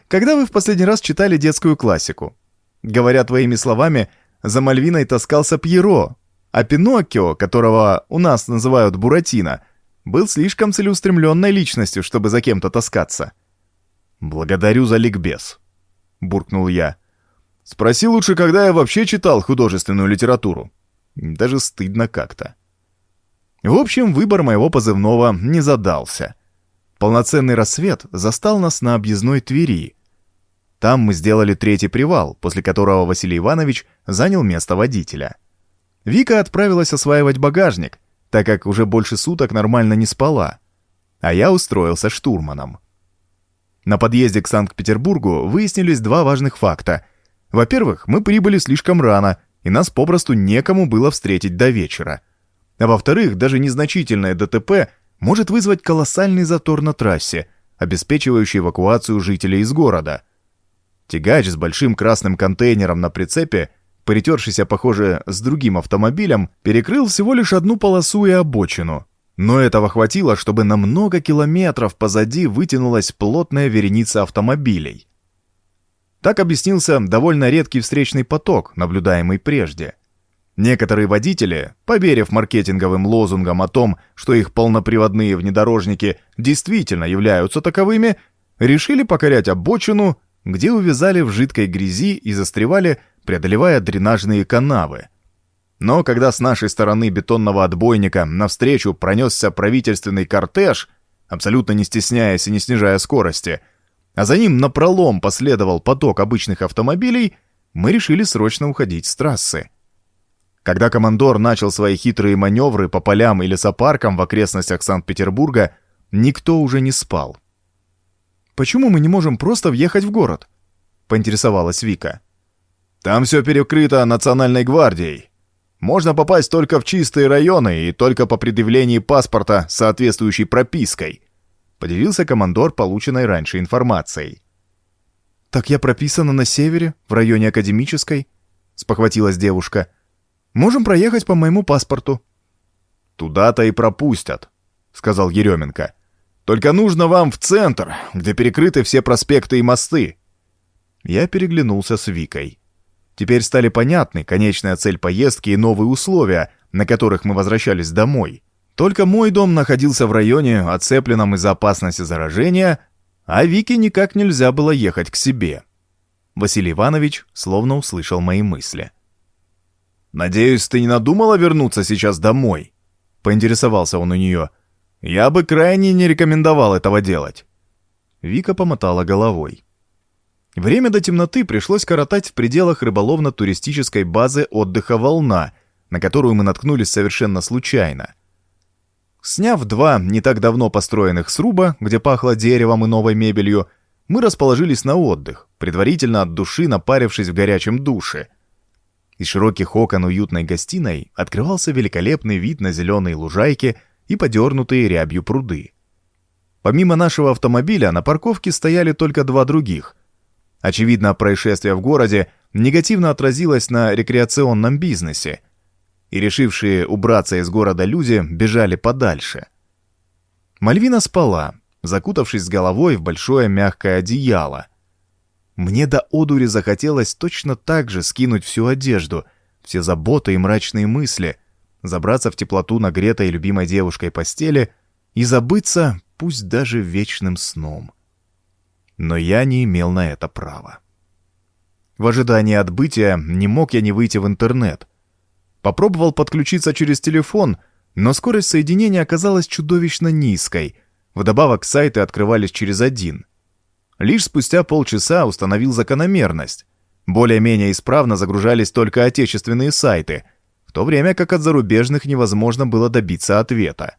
Когда вы в последний раз читали детскую классику? Говоря твоими словами, за Мальвиной таскался Пьеро, а Пиноккио, которого у нас называют Буратино, был слишком целеустремленной личностью, чтобы за кем-то таскаться». «Благодарю за ликбез», — буркнул я. Спроси лучше, когда я вообще читал художественную литературу. Даже стыдно как-то. В общем, выбор моего позывного не задался. Полноценный рассвет застал нас на объездной Твери. Там мы сделали третий привал, после которого Василий Иванович занял место водителя. Вика отправилась осваивать багажник, так как уже больше суток нормально не спала, а я устроился штурманом. На подъезде к Санкт-Петербургу выяснились два важных факта — во-первых, мы прибыли слишком рано, и нас попросту некому было встретить до вечера. А во-вторых, даже незначительное ДТП может вызвать колоссальный затор на трассе, обеспечивающий эвакуацию жителей из города. Тягач с большим красным контейнером на прицепе, перетершийся, похоже, с другим автомобилем, перекрыл всего лишь одну полосу и обочину. Но этого хватило, чтобы на много километров позади вытянулась плотная вереница автомобилей. Так объяснился довольно редкий встречный поток, наблюдаемый прежде. Некоторые водители, поверив маркетинговым лозунгам о том, что их полноприводные внедорожники действительно являются таковыми, решили покорять обочину, где увязали в жидкой грязи и застревали, преодолевая дренажные канавы. Но когда с нашей стороны бетонного отбойника навстречу пронесся правительственный кортеж, абсолютно не стесняясь и не снижая скорости, а за ним напролом последовал поток обычных автомобилей, мы решили срочно уходить с трассы. Когда командор начал свои хитрые маневры по полям и лесопаркам в окрестностях Санкт-Петербурга, никто уже не спал. «Почему мы не можем просто въехать в город?» — поинтересовалась Вика. «Там все перекрыто национальной гвардией. Можно попасть только в чистые районы и только по предъявлении паспорта с соответствующей пропиской», — поделился командор полученной раньше информацией. «Так я прописана на севере, в районе Академической», — спохватилась девушка. Можем проехать по моему паспорту». «Туда-то и пропустят», — сказал Еременко. «Только нужно вам в центр, где перекрыты все проспекты и мосты». Я переглянулся с Викой. Теперь стали понятны конечная цель поездки и новые условия, на которых мы возвращались домой. Только мой дом находился в районе, оцепленном из-за опасности заражения, а Вике никак нельзя было ехать к себе. Василий Иванович словно услышал мои мысли. «Надеюсь, ты не надумала вернуться сейчас домой?» — поинтересовался он у нее. «Я бы крайне не рекомендовал этого делать». Вика помотала головой. Время до темноты пришлось коротать в пределах рыболовно-туристической базы отдыха «Волна», на которую мы наткнулись совершенно случайно. Сняв два не так давно построенных сруба, где пахло деревом и новой мебелью, мы расположились на отдых, предварительно от души напарившись в горячем душе — из широких окон уютной гостиной открывался великолепный вид на зеленые лужайки и подернутые рябью пруды. Помимо нашего автомобиля на парковке стояли только два других. Очевидно, происшествие в городе негативно отразилось на рекреационном бизнесе, и решившие убраться из города люди бежали подальше. Мальвина спала, закутавшись с головой в большое мягкое одеяло — мне до одури захотелось точно так же скинуть всю одежду, все заботы и мрачные мысли, забраться в теплоту нагретой любимой девушкой постели и забыться, пусть даже вечным сном. Но я не имел на это права. В ожидании отбытия не мог я не выйти в интернет. Попробовал подключиться через телефон, но скорость соединения оказалась чудовищно низкой. Вдобавок сайты открывались через один — Лишь спустя полчаса установил закономерность. Более-менее исправно загружались только отечественные сайты, в то время как от зарубежных невозможно было добиться ответа.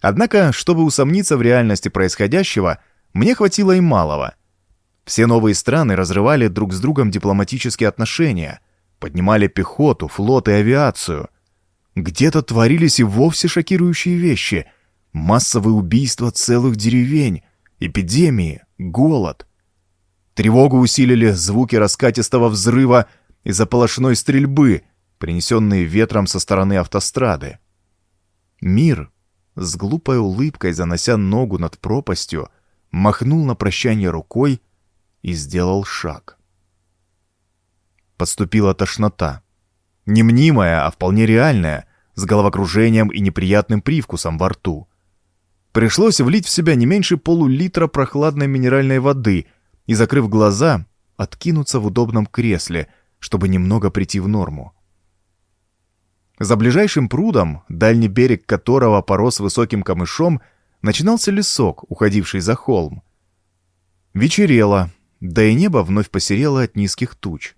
Однако, чтобы усомниться в реальности происходящего, мне хватило и малого. Все новые страны разрывали друг с другом дипломатические отношения, поднимали пехоту, флот и авиацию. Где-то творились и вовсе шокирующие вещи. Массовые убийства целых деревень, эпидемии, голод. Тревогу усилили звуки раскатистого взрыва и заполошной стрельбы, принесенные ветром со стороны автострады. Мир, с глупой улыбкой занося ногу над пропастью, махнул на прощание рукой и сделал шаг. Подступила тошнота. Не мнимая, а вполне реальная, с головокружением и неприятным привкусом во рту. Пришлось влить в себя не меньше полулитра прохладной минеральной воды и, закрыв глаза, откинуться в удобном кресле, чтобы немного прийти в норму. За ближайшим прудом, дальний берег которого порос высоким камышом, начинался лесок, уходивший за холм. Вечерело, да и небо вновь посерело от низких туч.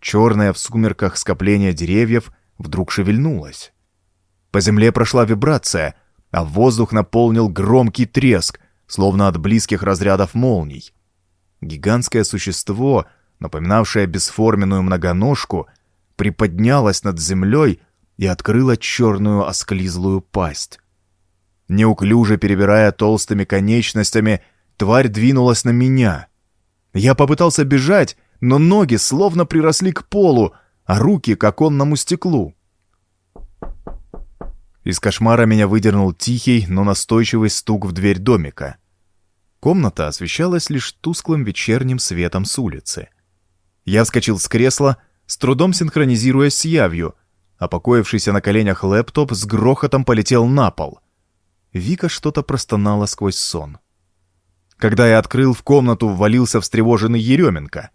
Черное в сумерках скопление деревьев вдруг шевельнулось. По земле прошла вибрация — а воздух наполнил громкий треск, словно от близких разрядов молний. Гигантское существо, напоминавшее бесформенную многоножку, приподнялось над землей и открыло черную осклизлую пасть. Неуклюже перебирая толстыми конечностями, тварь двинулась на меня. Я попытался бежать, но ноги словно приросли к полу, а руки к оконному стеклу. Из кошмара меня выдернул тихий, но настойчивый стук в дверь домика. Комната освещалась лишь тусклым вечерним светом с улицы. Я вскочил с кресла, с трудом синхронизируясь с явью, а покоившийся на коленях лэптоп с грохотом полетел на пол. Вика что-то простонала сквозь сон. Когда я открыл, в комнату ввалился встревоженный Еременко.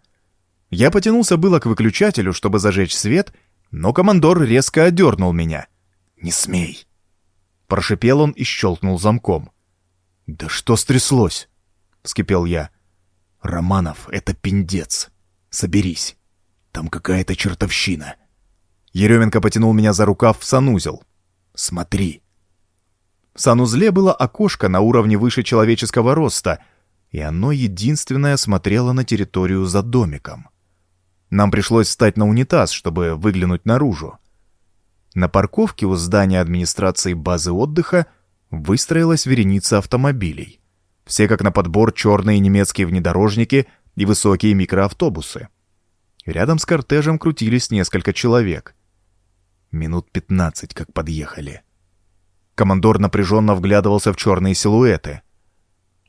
Я потянулся было к выключателю, чтобы зажечь свет, но командор резко одернул меня — «Не смей!» Прошипел он и щелкнул замком. «Да что стряслось?» — вскипел я. «Романов, это пиндец. Соберись. Там какая-то чертовщина». Еременко потянул меня за рукав в санузел. «Смотри». В санузле было окошко на уровне выше человеческого роста, и оно единственное смотрело на территорию за домиком. Нам пришлось встать на унитаз, чтобы выглянуть наружу. На парковке у здания администрации базы отдыха выстроилась вереница автомобилей. Все как на подбор черные немецкие внедорожники и высокие микроавтобусы. Рядом с кортежем крутились несколько человек. Минут пятнадцать как подъехали. Командор напряженно вглядывался в черные силуэты.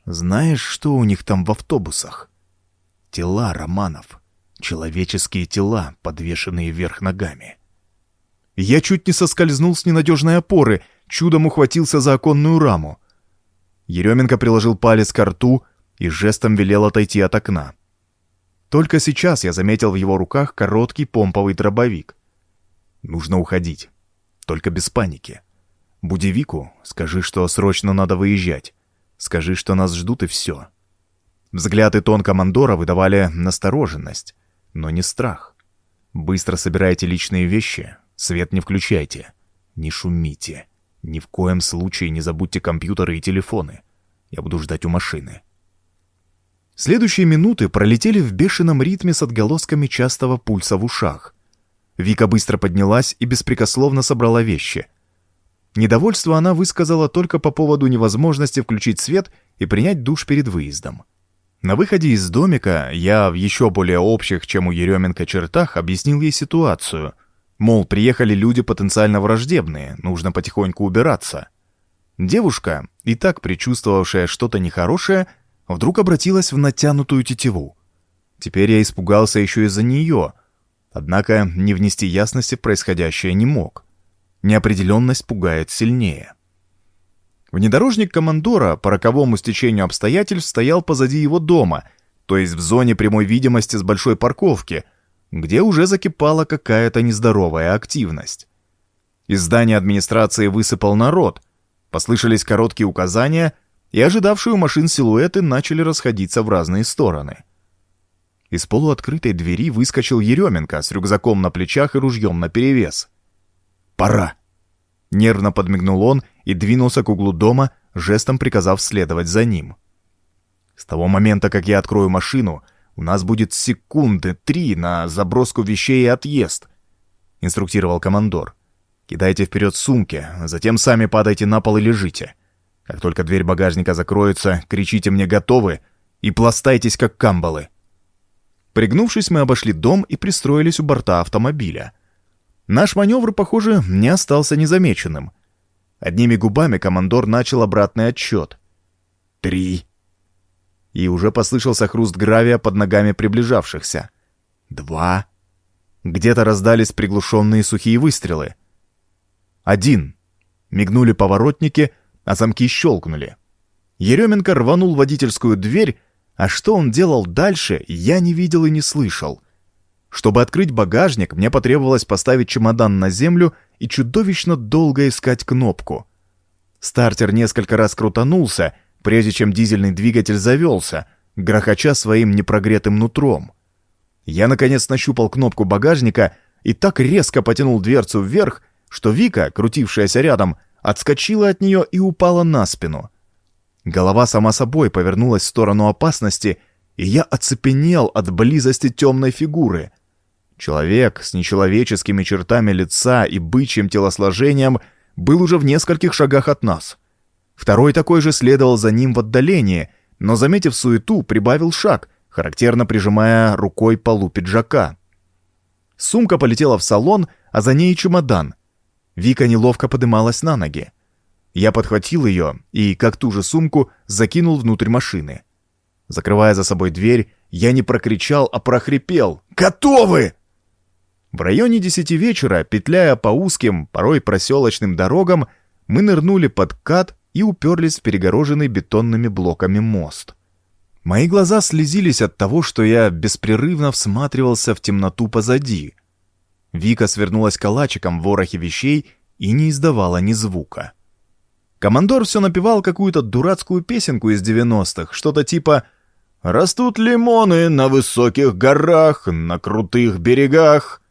«Знаешь, что у них там в автобусах?» «Тела Романов. Человеческие тела, подвешенные вверх ногами». Я чуть не соскользнул с ненадежной опоры, чудом ухватился за оконную раму. Еременко приложил палец к рту и жестом велел отойти от окна. Только сейчас я заметил в его руках короткий помповый дробовик. Нужно уходить. Только без паники. Буди Вику, скажи, что срочно надо выезжать. Скажи, что нас ждут, и все. Взгляд и тон командора выдавали настороженность, но не страх. Быстро собирайте личные вещи, свет не включайте, не шумите. Ни в коем случае не забудьте компьютеры и телефоны. Я буду ждать у машины. Следующие минуты пролетели в бешеном ритме с отголосками частого пульса в ушах. Вика быстро поднялась и беспрекословно собрала вещи — Недовольство она высказала только по поводу невозможности включить свет и принять душ перед выездом. На выходе из домика я в еще более общих, чем у Еременко чертах, объяснил ей ситуацию. Мол, приехали люди потенциально враждебные, нужно потихоньку убираться. Девушка, и так предчувствовавшая что-то нехорошее, вдруг обратилась в натянутую тетиву. Теперь я испугался еще из-за нее, однако не внести ясности в происходящее не мог. Неопределенность пугает сильнее. Внедорожник командора по роковому стечению обстоятельств стоял позади его дома, то есть в зоне прямой видимости с большой парковки, где уже закипала какая-то нездоровая активность. Из здания администрации высыпал народ, послышались короткие указания, и ожидавшие у машин силуэты начали расходиться в разные стороны. Из полуоткрытой двери выскочил Еременко с рюкзаком на плечах и ружьем наперевес. «Пора!» Нервно подмигнул он и двинулся к углу дома, жестом приказав следовать за ним. «С того момента, как я открою машину, у нас будет секунды три на заброску вещей и отъезд», — инструктировал командор. «Кидайте вперед сумки, затем сами падайте на пол и лежите. Как только дверь багажника закроется, кричите мне «готовы» и пластайтесь, как камбалы». Пригнувшись, мы обошли дом и пристроились у борта автомобиля — Наш маневр, похоже, не остался незамеченным. Одними губами командор начал обратный отсчет. «Три». И уже послышался хруст гравия под ногами приближавшихся. «Два». Где-то раздались приглушенные сухие выстрелы. «Один». Мигнули поворотники, а замки щелкнули. Еременко рванул водительскую дверь, а что он делал дальше, я не видел и не слышал — чтобы открыть багажник, мне потребовалось поставить чемодан на землю и чудовищно долго искать кнопку. Стартер несколько раз крутанулся, прежде чем дизельный двигатель завелся, грохоча своим непрогретым нутром. Я, наконец, нащупал кнопку багажника и так резко потянул дверцу вверх, что Вика, крутившаяся рядом, отскочила от нее и упала на спину. Голова сама собой повернулась в сторону опасности, и я оцепенел от близости темной фигуры — Человек с нечеловеческими чертами лица и бычьим телосложением был уже в нескольких шагах от нас. Второй такой же следовал за ним в отдалении, но, заметив суету, прибавил шаг, характерно прижимая рукой полу пиджака. Сумка полетела в салон, а за ней чемодан. Вика неловко подымалась на ноги. Я подхватил ее и, как ту же сумку, закинул внутрь машины. Закрывая за собой дверь, я не прокричал, а прохрипел. «Готовы!» В районе десяти вечера, петляя по узким, порой проселочным дорогам, мы нырнули под кат и уперлись в перегороженный бетонными блоками мост. Мои глаза слезились от того, что я беспрерывно всматривался в темноту позади. Вика свернулась калачиком в ворохе вещей и не издавала ни звука. Командор все напевал какую-то дурацкую песенку из 90-х, что-то типа «Растут лимоны на высоких горах, на крутых берегах».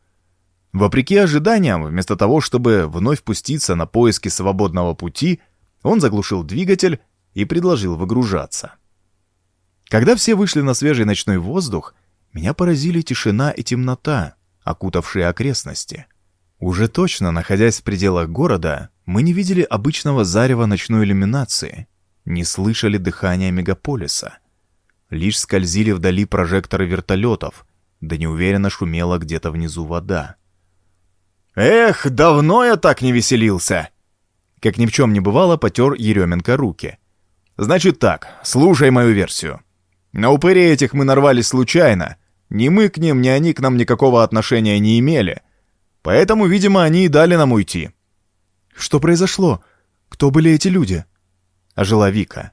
Вопреки ожиданиям, вместо того, чтобы вновь пуститься на поиски свободного пути, он заглушил двигатель и предложил выгружаться. Когда все вышли на свежий ночной воздух, меня поразили тишина и темнота, окутавшие окрестности. Уже точно, находясь в пределах города, мы не видели обычного зарева ночной иллюминации, не слышали дыхания мегаполиса. Лишь скользили вдали прожекторы вертолетов, да неуверенно шумела где-то внизу вода. «Эх, давно я так не веселился!» Как ни в чем не бывало, потер Еременко руки. «Значит так, слушай мою версию. На упырей этих мы нарвались случайно. Ни мы к ним, ни они к нам никакого отношения не имели. Поэтому, видимо, они и дали нам уйти». «Что произошло? Кто были эти люди?» Ожила Вика.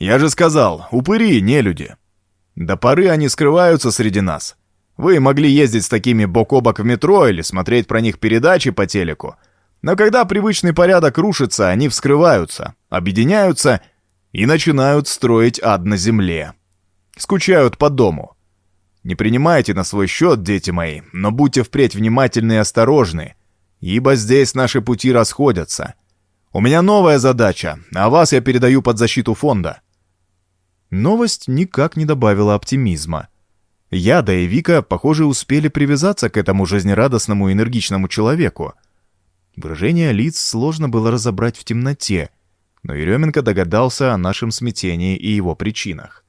«Я же сказал, упыри, не люди. До поры они скрываются среди нас. Вы могли ездить с такими бок о бок в метро или смотреть про них передачи по телеку. Но когда привычный порядок рушится, они вскрываются, объединяются и начинают строить ад на земле. Скучают по дому. Не принимайте на свой счет, дети мои, но будьте впредь внимательны и осторожны, ибо здесь наши пути расходятся. У меня новая задача, а вас я передаю под защиту фонда». Новость никак не добавила оптимизма. Я, да и Вика, похоже, успели привязаться к этому жизнерадостному энергичному человеку. Выражение лиц сложно было разобрать в темноте, но Еременко догадался о нашем смятении и его причинах.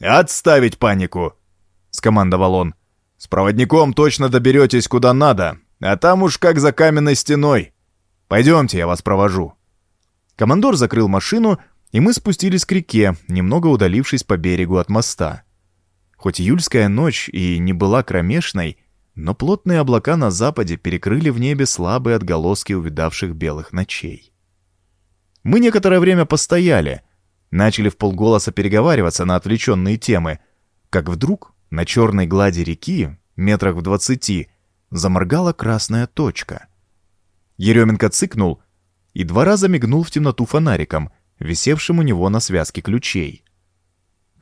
«Отставить панику!» — скомандовал он. «С проводником точно доберетесь куда надо, а там уж как за каменной стеной. Пойдемте, я вас провожу». Командор закрыл машину, и мы спустились к реке, немного удалившись по берегу от моста. Хоть июльская ночь и не была кромешной, но плотные облака на западе перекрыли в небе слабые отголоски увидавших белых ночей. Мы некоторое время постояли, начали в полголоса переговариваться на отвлеченные темы, как вдруг на черной глади реки, метрах в двадцати, заморгала красная точка. Еременко цыкнул и два раза мигнул в темноту фонариком, висевшим у него на связке ключей.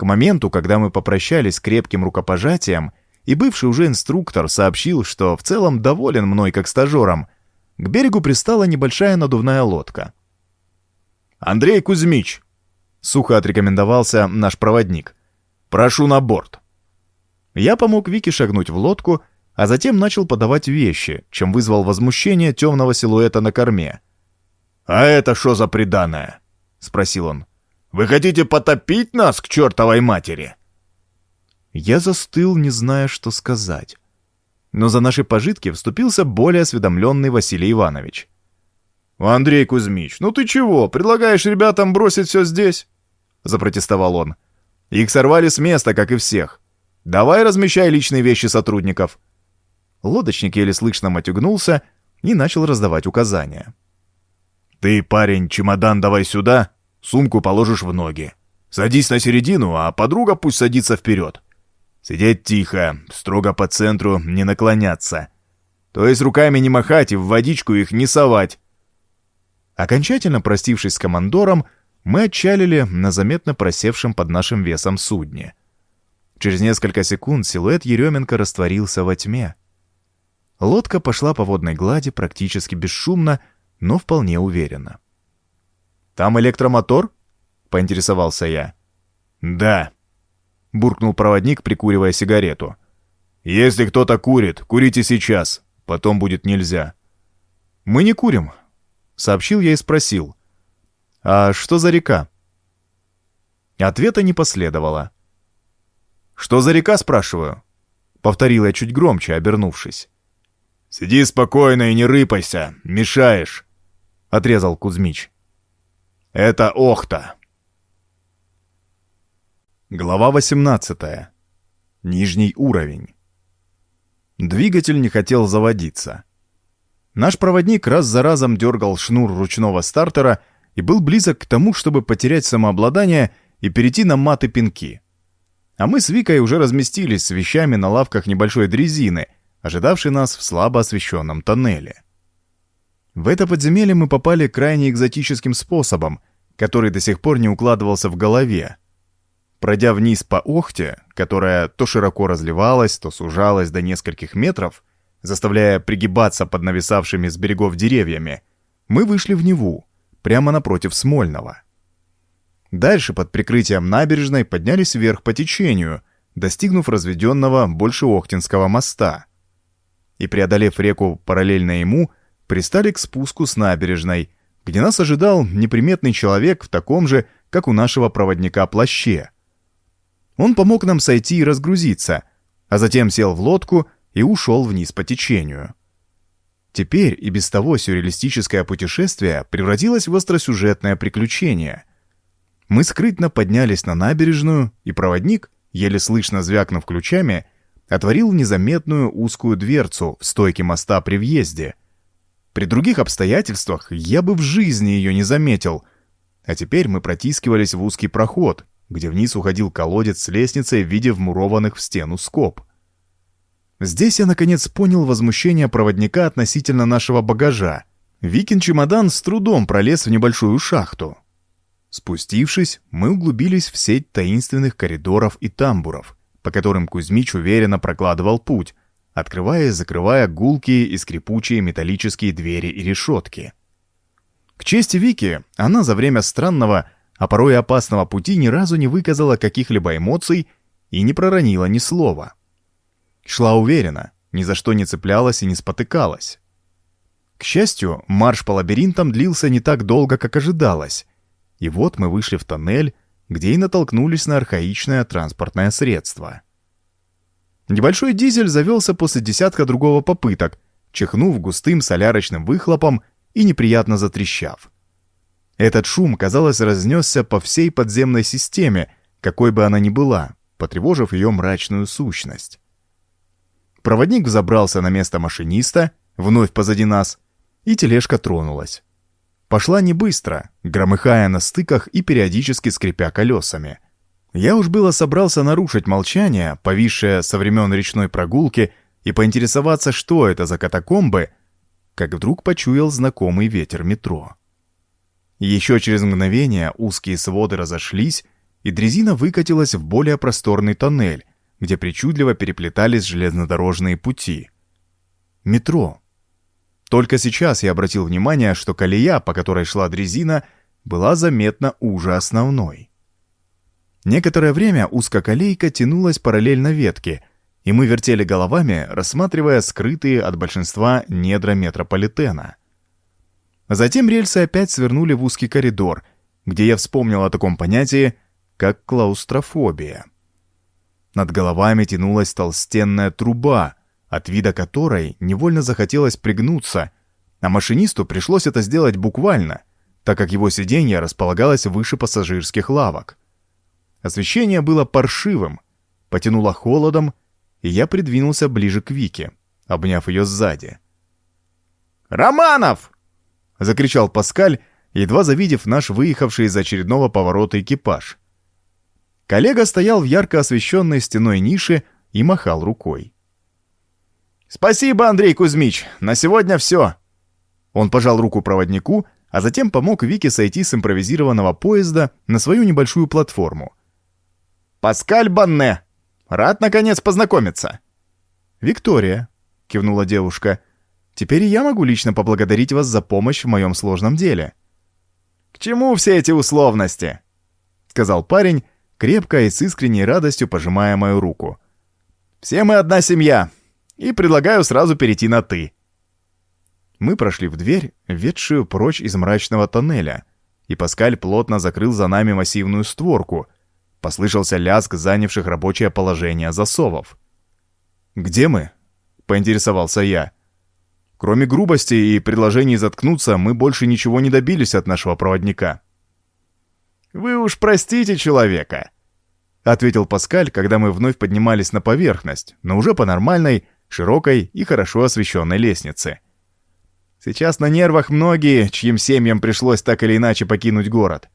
К моменту, когда мы попрощались крепким рукопожатием, и бывший уже инструктор сообщил, что в целом доволен мной как стажером, к берегу пристала небольшая надувная лодка. «Андрей Кузьмич!» — сухо отрекомендовался наш проводник. «Прошу на борт». Я помог Вике шагнуть в лодку, а затем начал подавать вещи, чем вызвал возмущение темного силуэта на корме. «А это что за преданное?» — спросил он. Вы хотите потопить нас к чертовой матери?» Я застыл, не зная, что сказать. Но за наши пожитки вступился более осведомленный Василий Иванович. «Андрей Кузьмич, ну ты чего, предлагаешь ребятам бросить все здесь?» Запротестовал он. «Их сорвали с места, как и всех. Давай размещай личные вещи сотрудников». Лодочник еле слышно матюгнулся и начал раздавать указания. «Ты, парень, чемодан давай сюда, Сумку положишь в ноги. Садись на середину, а подруга пусть садится вперед. Сидеть тихо, строго по центру, не наклоняться. То есть руками не махать и в водичку их не совать. Окончательно простившись с командором, мы отчалили на заметно просевшем под нашим весом судне. Через несколько секунд силуэт Еременко растворился во тьме. Лодка пошла по водной глади практически бесшумно, но вполне уверенно. «Там электромотор?» — поинтересовался я. «Да», — буркнул проводник, прикуривая сигарету. «Если кто-то курит, курите сейчас, потом будет нельзя». «Мы не курим», — сообщил я и спросил. «А что за река?» Ответа не последовало. «Что за река?» — спрашиваю. Повторил я чуть громче, обернувшись. «Сиди спокойно и не рыпайся, мешаешь», — отрезал Кузьмич. Это Охта. Глава 18. Нижний уровень. Двигатель не хотел заводиться. Наш проводник раз за разом дергал шнур ручного стартера и был близок к тому, чтобы потерять самообладание и перейти на маты-пинки. А мы с Викой уже разместились с вещами на лавках небольшой дрезины, ожидавшей нас в слабо освещенном тоннеле. В это подземелье мы попали крайне экзотическим способом, который до сих пор не укладывался в голове. Пройдя вниз по Охте, которая то широко разливалась, то сужалась до нескольких метров, заставляя пригибаться под нависавшими с берегов деревьями, мы вышли в Неву, прямо напротив Смольного. Дальше под прикрытием набережной поднялись вверх по течению, достигнув разведенного больше Охтинского моста. И преодолев реку параллельно ему, пристали к спуску с набережной, где нас ожидал неприметный человек в таком же, как у нашего проводника, плаще. Он помог нам сойти и разгрузиться, а затем сел в лодку и ушел вниз по течению. Теперь и без того сюрреалистическое путешествие превратилось в остросюжетное приключение. Мы скрытно поднялись на набережную, и проводник, еле слышно звякнув ключами, отворил незаметную узкую дверцу в стойке моста при въезде. При других обстоятельствах я бы в жизни ее не заметил, а теперь мы протискивались в узкий проход, где вниз уходил колодец с лестницей в виде вмурованных в стену скоб. Здесь я наконец понял возмущение проводника относительно нашего багажа. Викин чемодан с трудом пролез в небольшую шахту. Спустившись, мы углубились в сеть таинственных коридоров и тамбуров, по которым Кузьмич уверенно прокладывал путь, открывая и закрывая гулкие и скрипучие металлические двери и решетки. К чести Вики, она за время странного, а порой и опасного пути ни разу не выказала каких-либо эмоций и не проронила ни слова. Шла уверенно, ни за что не цеплялась и не спотыкалась. К счастью, марш по лабиринтам длился не так долго, как ожидалось, и вот мы вышли в тоннель, где и натолкнулись на архаичное транспортное средство. Небольшой дизель завелся после десятка другого попыток, чихнув густым солярочным выхлопом и неприятно затрещав. Этот шум, казалось, разнесся по всей подземной системе, какой бы она ни была, потревожив ее мрачную сущность. Проводник взобрался на место машиниста, вновь позади нас, и тележка тронулась. Пошла не быстро, громыхая на стыках и периодически скрипя колесами. Я уж было собрался нарушить молчание, повисшее со времен речной прогулки, и поинтересоваться, что это за катакомбы, как вдруг почуял знакомый ветер метро. Еще через мгновение узкие своды разошлись, и дрезина выкатилась в более просторный тоннель, где причудливо переплетались железнодорожные пути. Метро. Только сейчас я обратил внимание, что колея, по которой шла дрезина, была заметно уже основной. Некоторое время узкоколейка тянулась параллельно ветке, и мы вертели головами, рассматривая скрытые от большинства недра метрополитена. Затем рельсы опять свернули в узкий коридор, где я вспомнил о таком понятии, как клаустрофобия. Над головами тянулась толстенная труба, от вида которой невольно захотелось пригнуться, а машинисту пришлось это сделать буквально, так как его сиденье располагалось выше пассажирских лавок. Освещение было паршивым, потянуло холодом, и я придвинулся ближе к Вике, обняв ее сзади. «Романов!» — закричал Паскаль, едва завидев наш выехавший из очередного поворота экипаж. Коллега стоял в ярко освещенной стеной нише и махал рукой. «Спасибо, Андрей Кузьмич, на сегодня все!» Он пожал руку проводнику, а затем помог Вике сойти с импровизированного поезда на свою небольшую платформу. «Паскаль Банне! Рад, наконец, познакомиться!» «Виктория», — кивнула девушка, — «теперь я могу лично поблагодарить вас за помощь в моем сложном деле». «К чему все эти условности?» — сказал парень, крепко и с искренней радостью пожимая мою руку. «Все мы одна семья, и предлагаю сразу перейти на «ты». Мы прошли в дверь, ведшую прочь из мрачного тоннеля, и Паскаль плотно закрыл за нами массивную створку. Послышался лязг занявших рабочее положение засовов. «Где мы?» — поинтересовался я. Кроме грубости и предложений заткнуться, мы больше ничего не добились от нашего проводника. «Вы уж простите человека», — ответил Паскаль, когда мы вновь поднимались на поверхность, но уже по нормальной, широкой и хорошо освещенной лестнице. Сейчас на нервах многие, чьим семьям пришлось так или иначе покинуть город.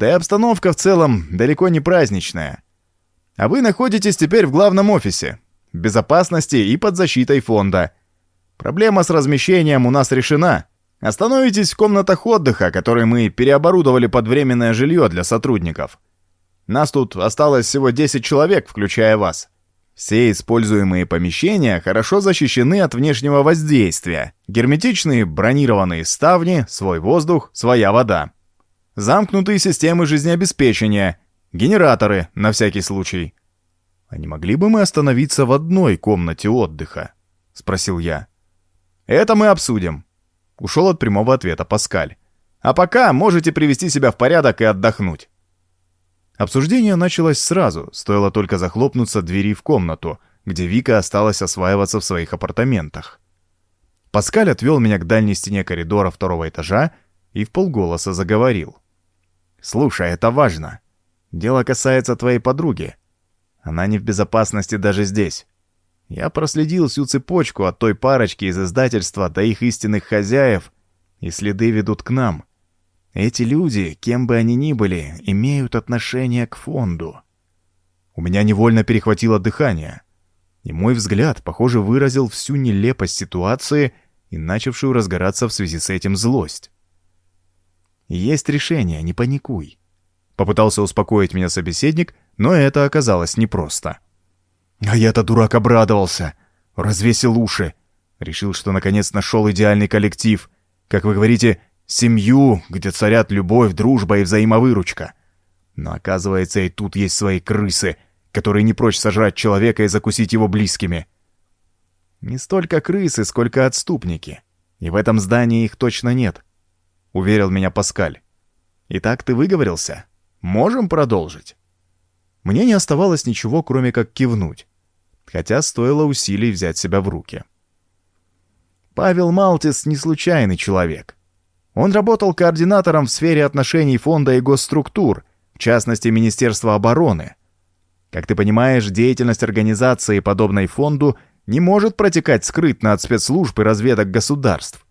Да и обстановка в целом далеко не праздничная. А вы находитесь теперь в главном офисе, в безопасности и под защитой фонда. Проблема с размещением у нас решена, Остановитесь в комнатах отдыха, которые мы переоборудовали под временное жилье для сотрудников. Нас тут осталось всего 10 человек, включая вас. Все используемые помещения хорошо защищены от внешнего воздействия. Герметичные бронированные ставни, свой воздух, своя вода. Замкнутые системы жизнеобеспечения, генераторы на всякий случай. «А не могли бы мы остановиться в одной комнате отдыха?» — спросил я. «Это мы обсудим», — ушел от прямого ответа Паскаль. «А пока можете привести себя в порядок и отдохнуть». Обсуждение началось сразу, стоило только захлопнуться двери в комнату, где Вика осталась осваиваться в своих апартаментах. Паскаль отвел меня к дальней стене коридора второго этажа и в полголоса заговорил. «Слушай, это важно. Дело касается твоей подруги. Она не в безопасности даже здесь. Я проследил всю цепочку от той парочки из издательства до их истинных хозяев, и следы ведут к нам. Эти люди, кем бы они ни были, имеют отношение к фонду. У меня невольно перехватило дыхание, и мой взгляд, похоже, выразил всю нелепость ситуации и начавшую разгораться в связи с этим злость. «Есть решение, не паникуй», — попытался успокоить меня собеседник, но это оказалось непросто. А я-то дурак обрадовался, развесил уши, решил, что наконец нашел идеальный коллектив. Как вы говорите, семью, где царят любовь, дружба и взаимовыручка. Но оказывается, и тут есть свои крысы, которые не прочь сожрать человека и закусить его близкими. Не столько крысы, сколько отступники. И в этом здании их точно нет, — уверил меня Паскаль. Итак, ты выговорился? Можем продолжить? Мне не оставалось ничего, кроме как кивнуть, хотя стоило усилий взять себя в руки. Павел Малтис не случайный человек. Он работал координатором в сфере отношений фонда и госструктур, в частности Министерства обороны. Как ты понимаешь, деятельность организации, подобной фонду, не может протекать скрытно от спецслужб и разведок государств.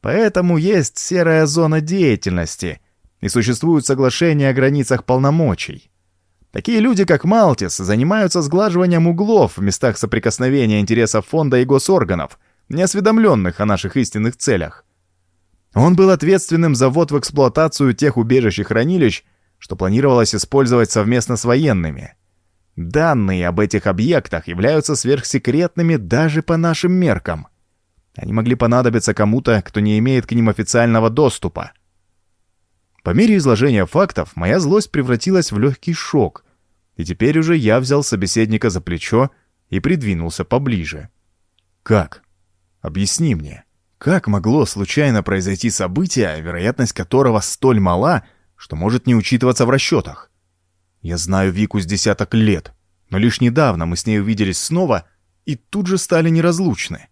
Поэтому есть серая зона деятельности, и существуют соглашения о границах полномочий. Такие люди, как Малтис, занимаются сглаживанием углов в местах соприкосновения интересов фонда и госорганов, не осведомленных о наших истинных целях. Он был ответственным за ввод в эксплуатацию тех убежищ и хранилищ, что планировалось использовать совместно с военными. Данные об этих объектах являются сверхсекретными даже по нашим меркам. Они могли понадобиться кому-то, кто не имеет к ним официального доступа. По мере изложения фактов моя злость превратилась в легкий шок, и теперь уже я взял собеседника за плечо и придвинулся поближе. «Как? Объясни мне». Как могло случайно произойти событие, вероятность которого столь мала, что может не учитываться в расчетах? Я знаю Вику с десяток лет, но лишь недавно мы с ней увиделись снова и тут же стали неразлучны.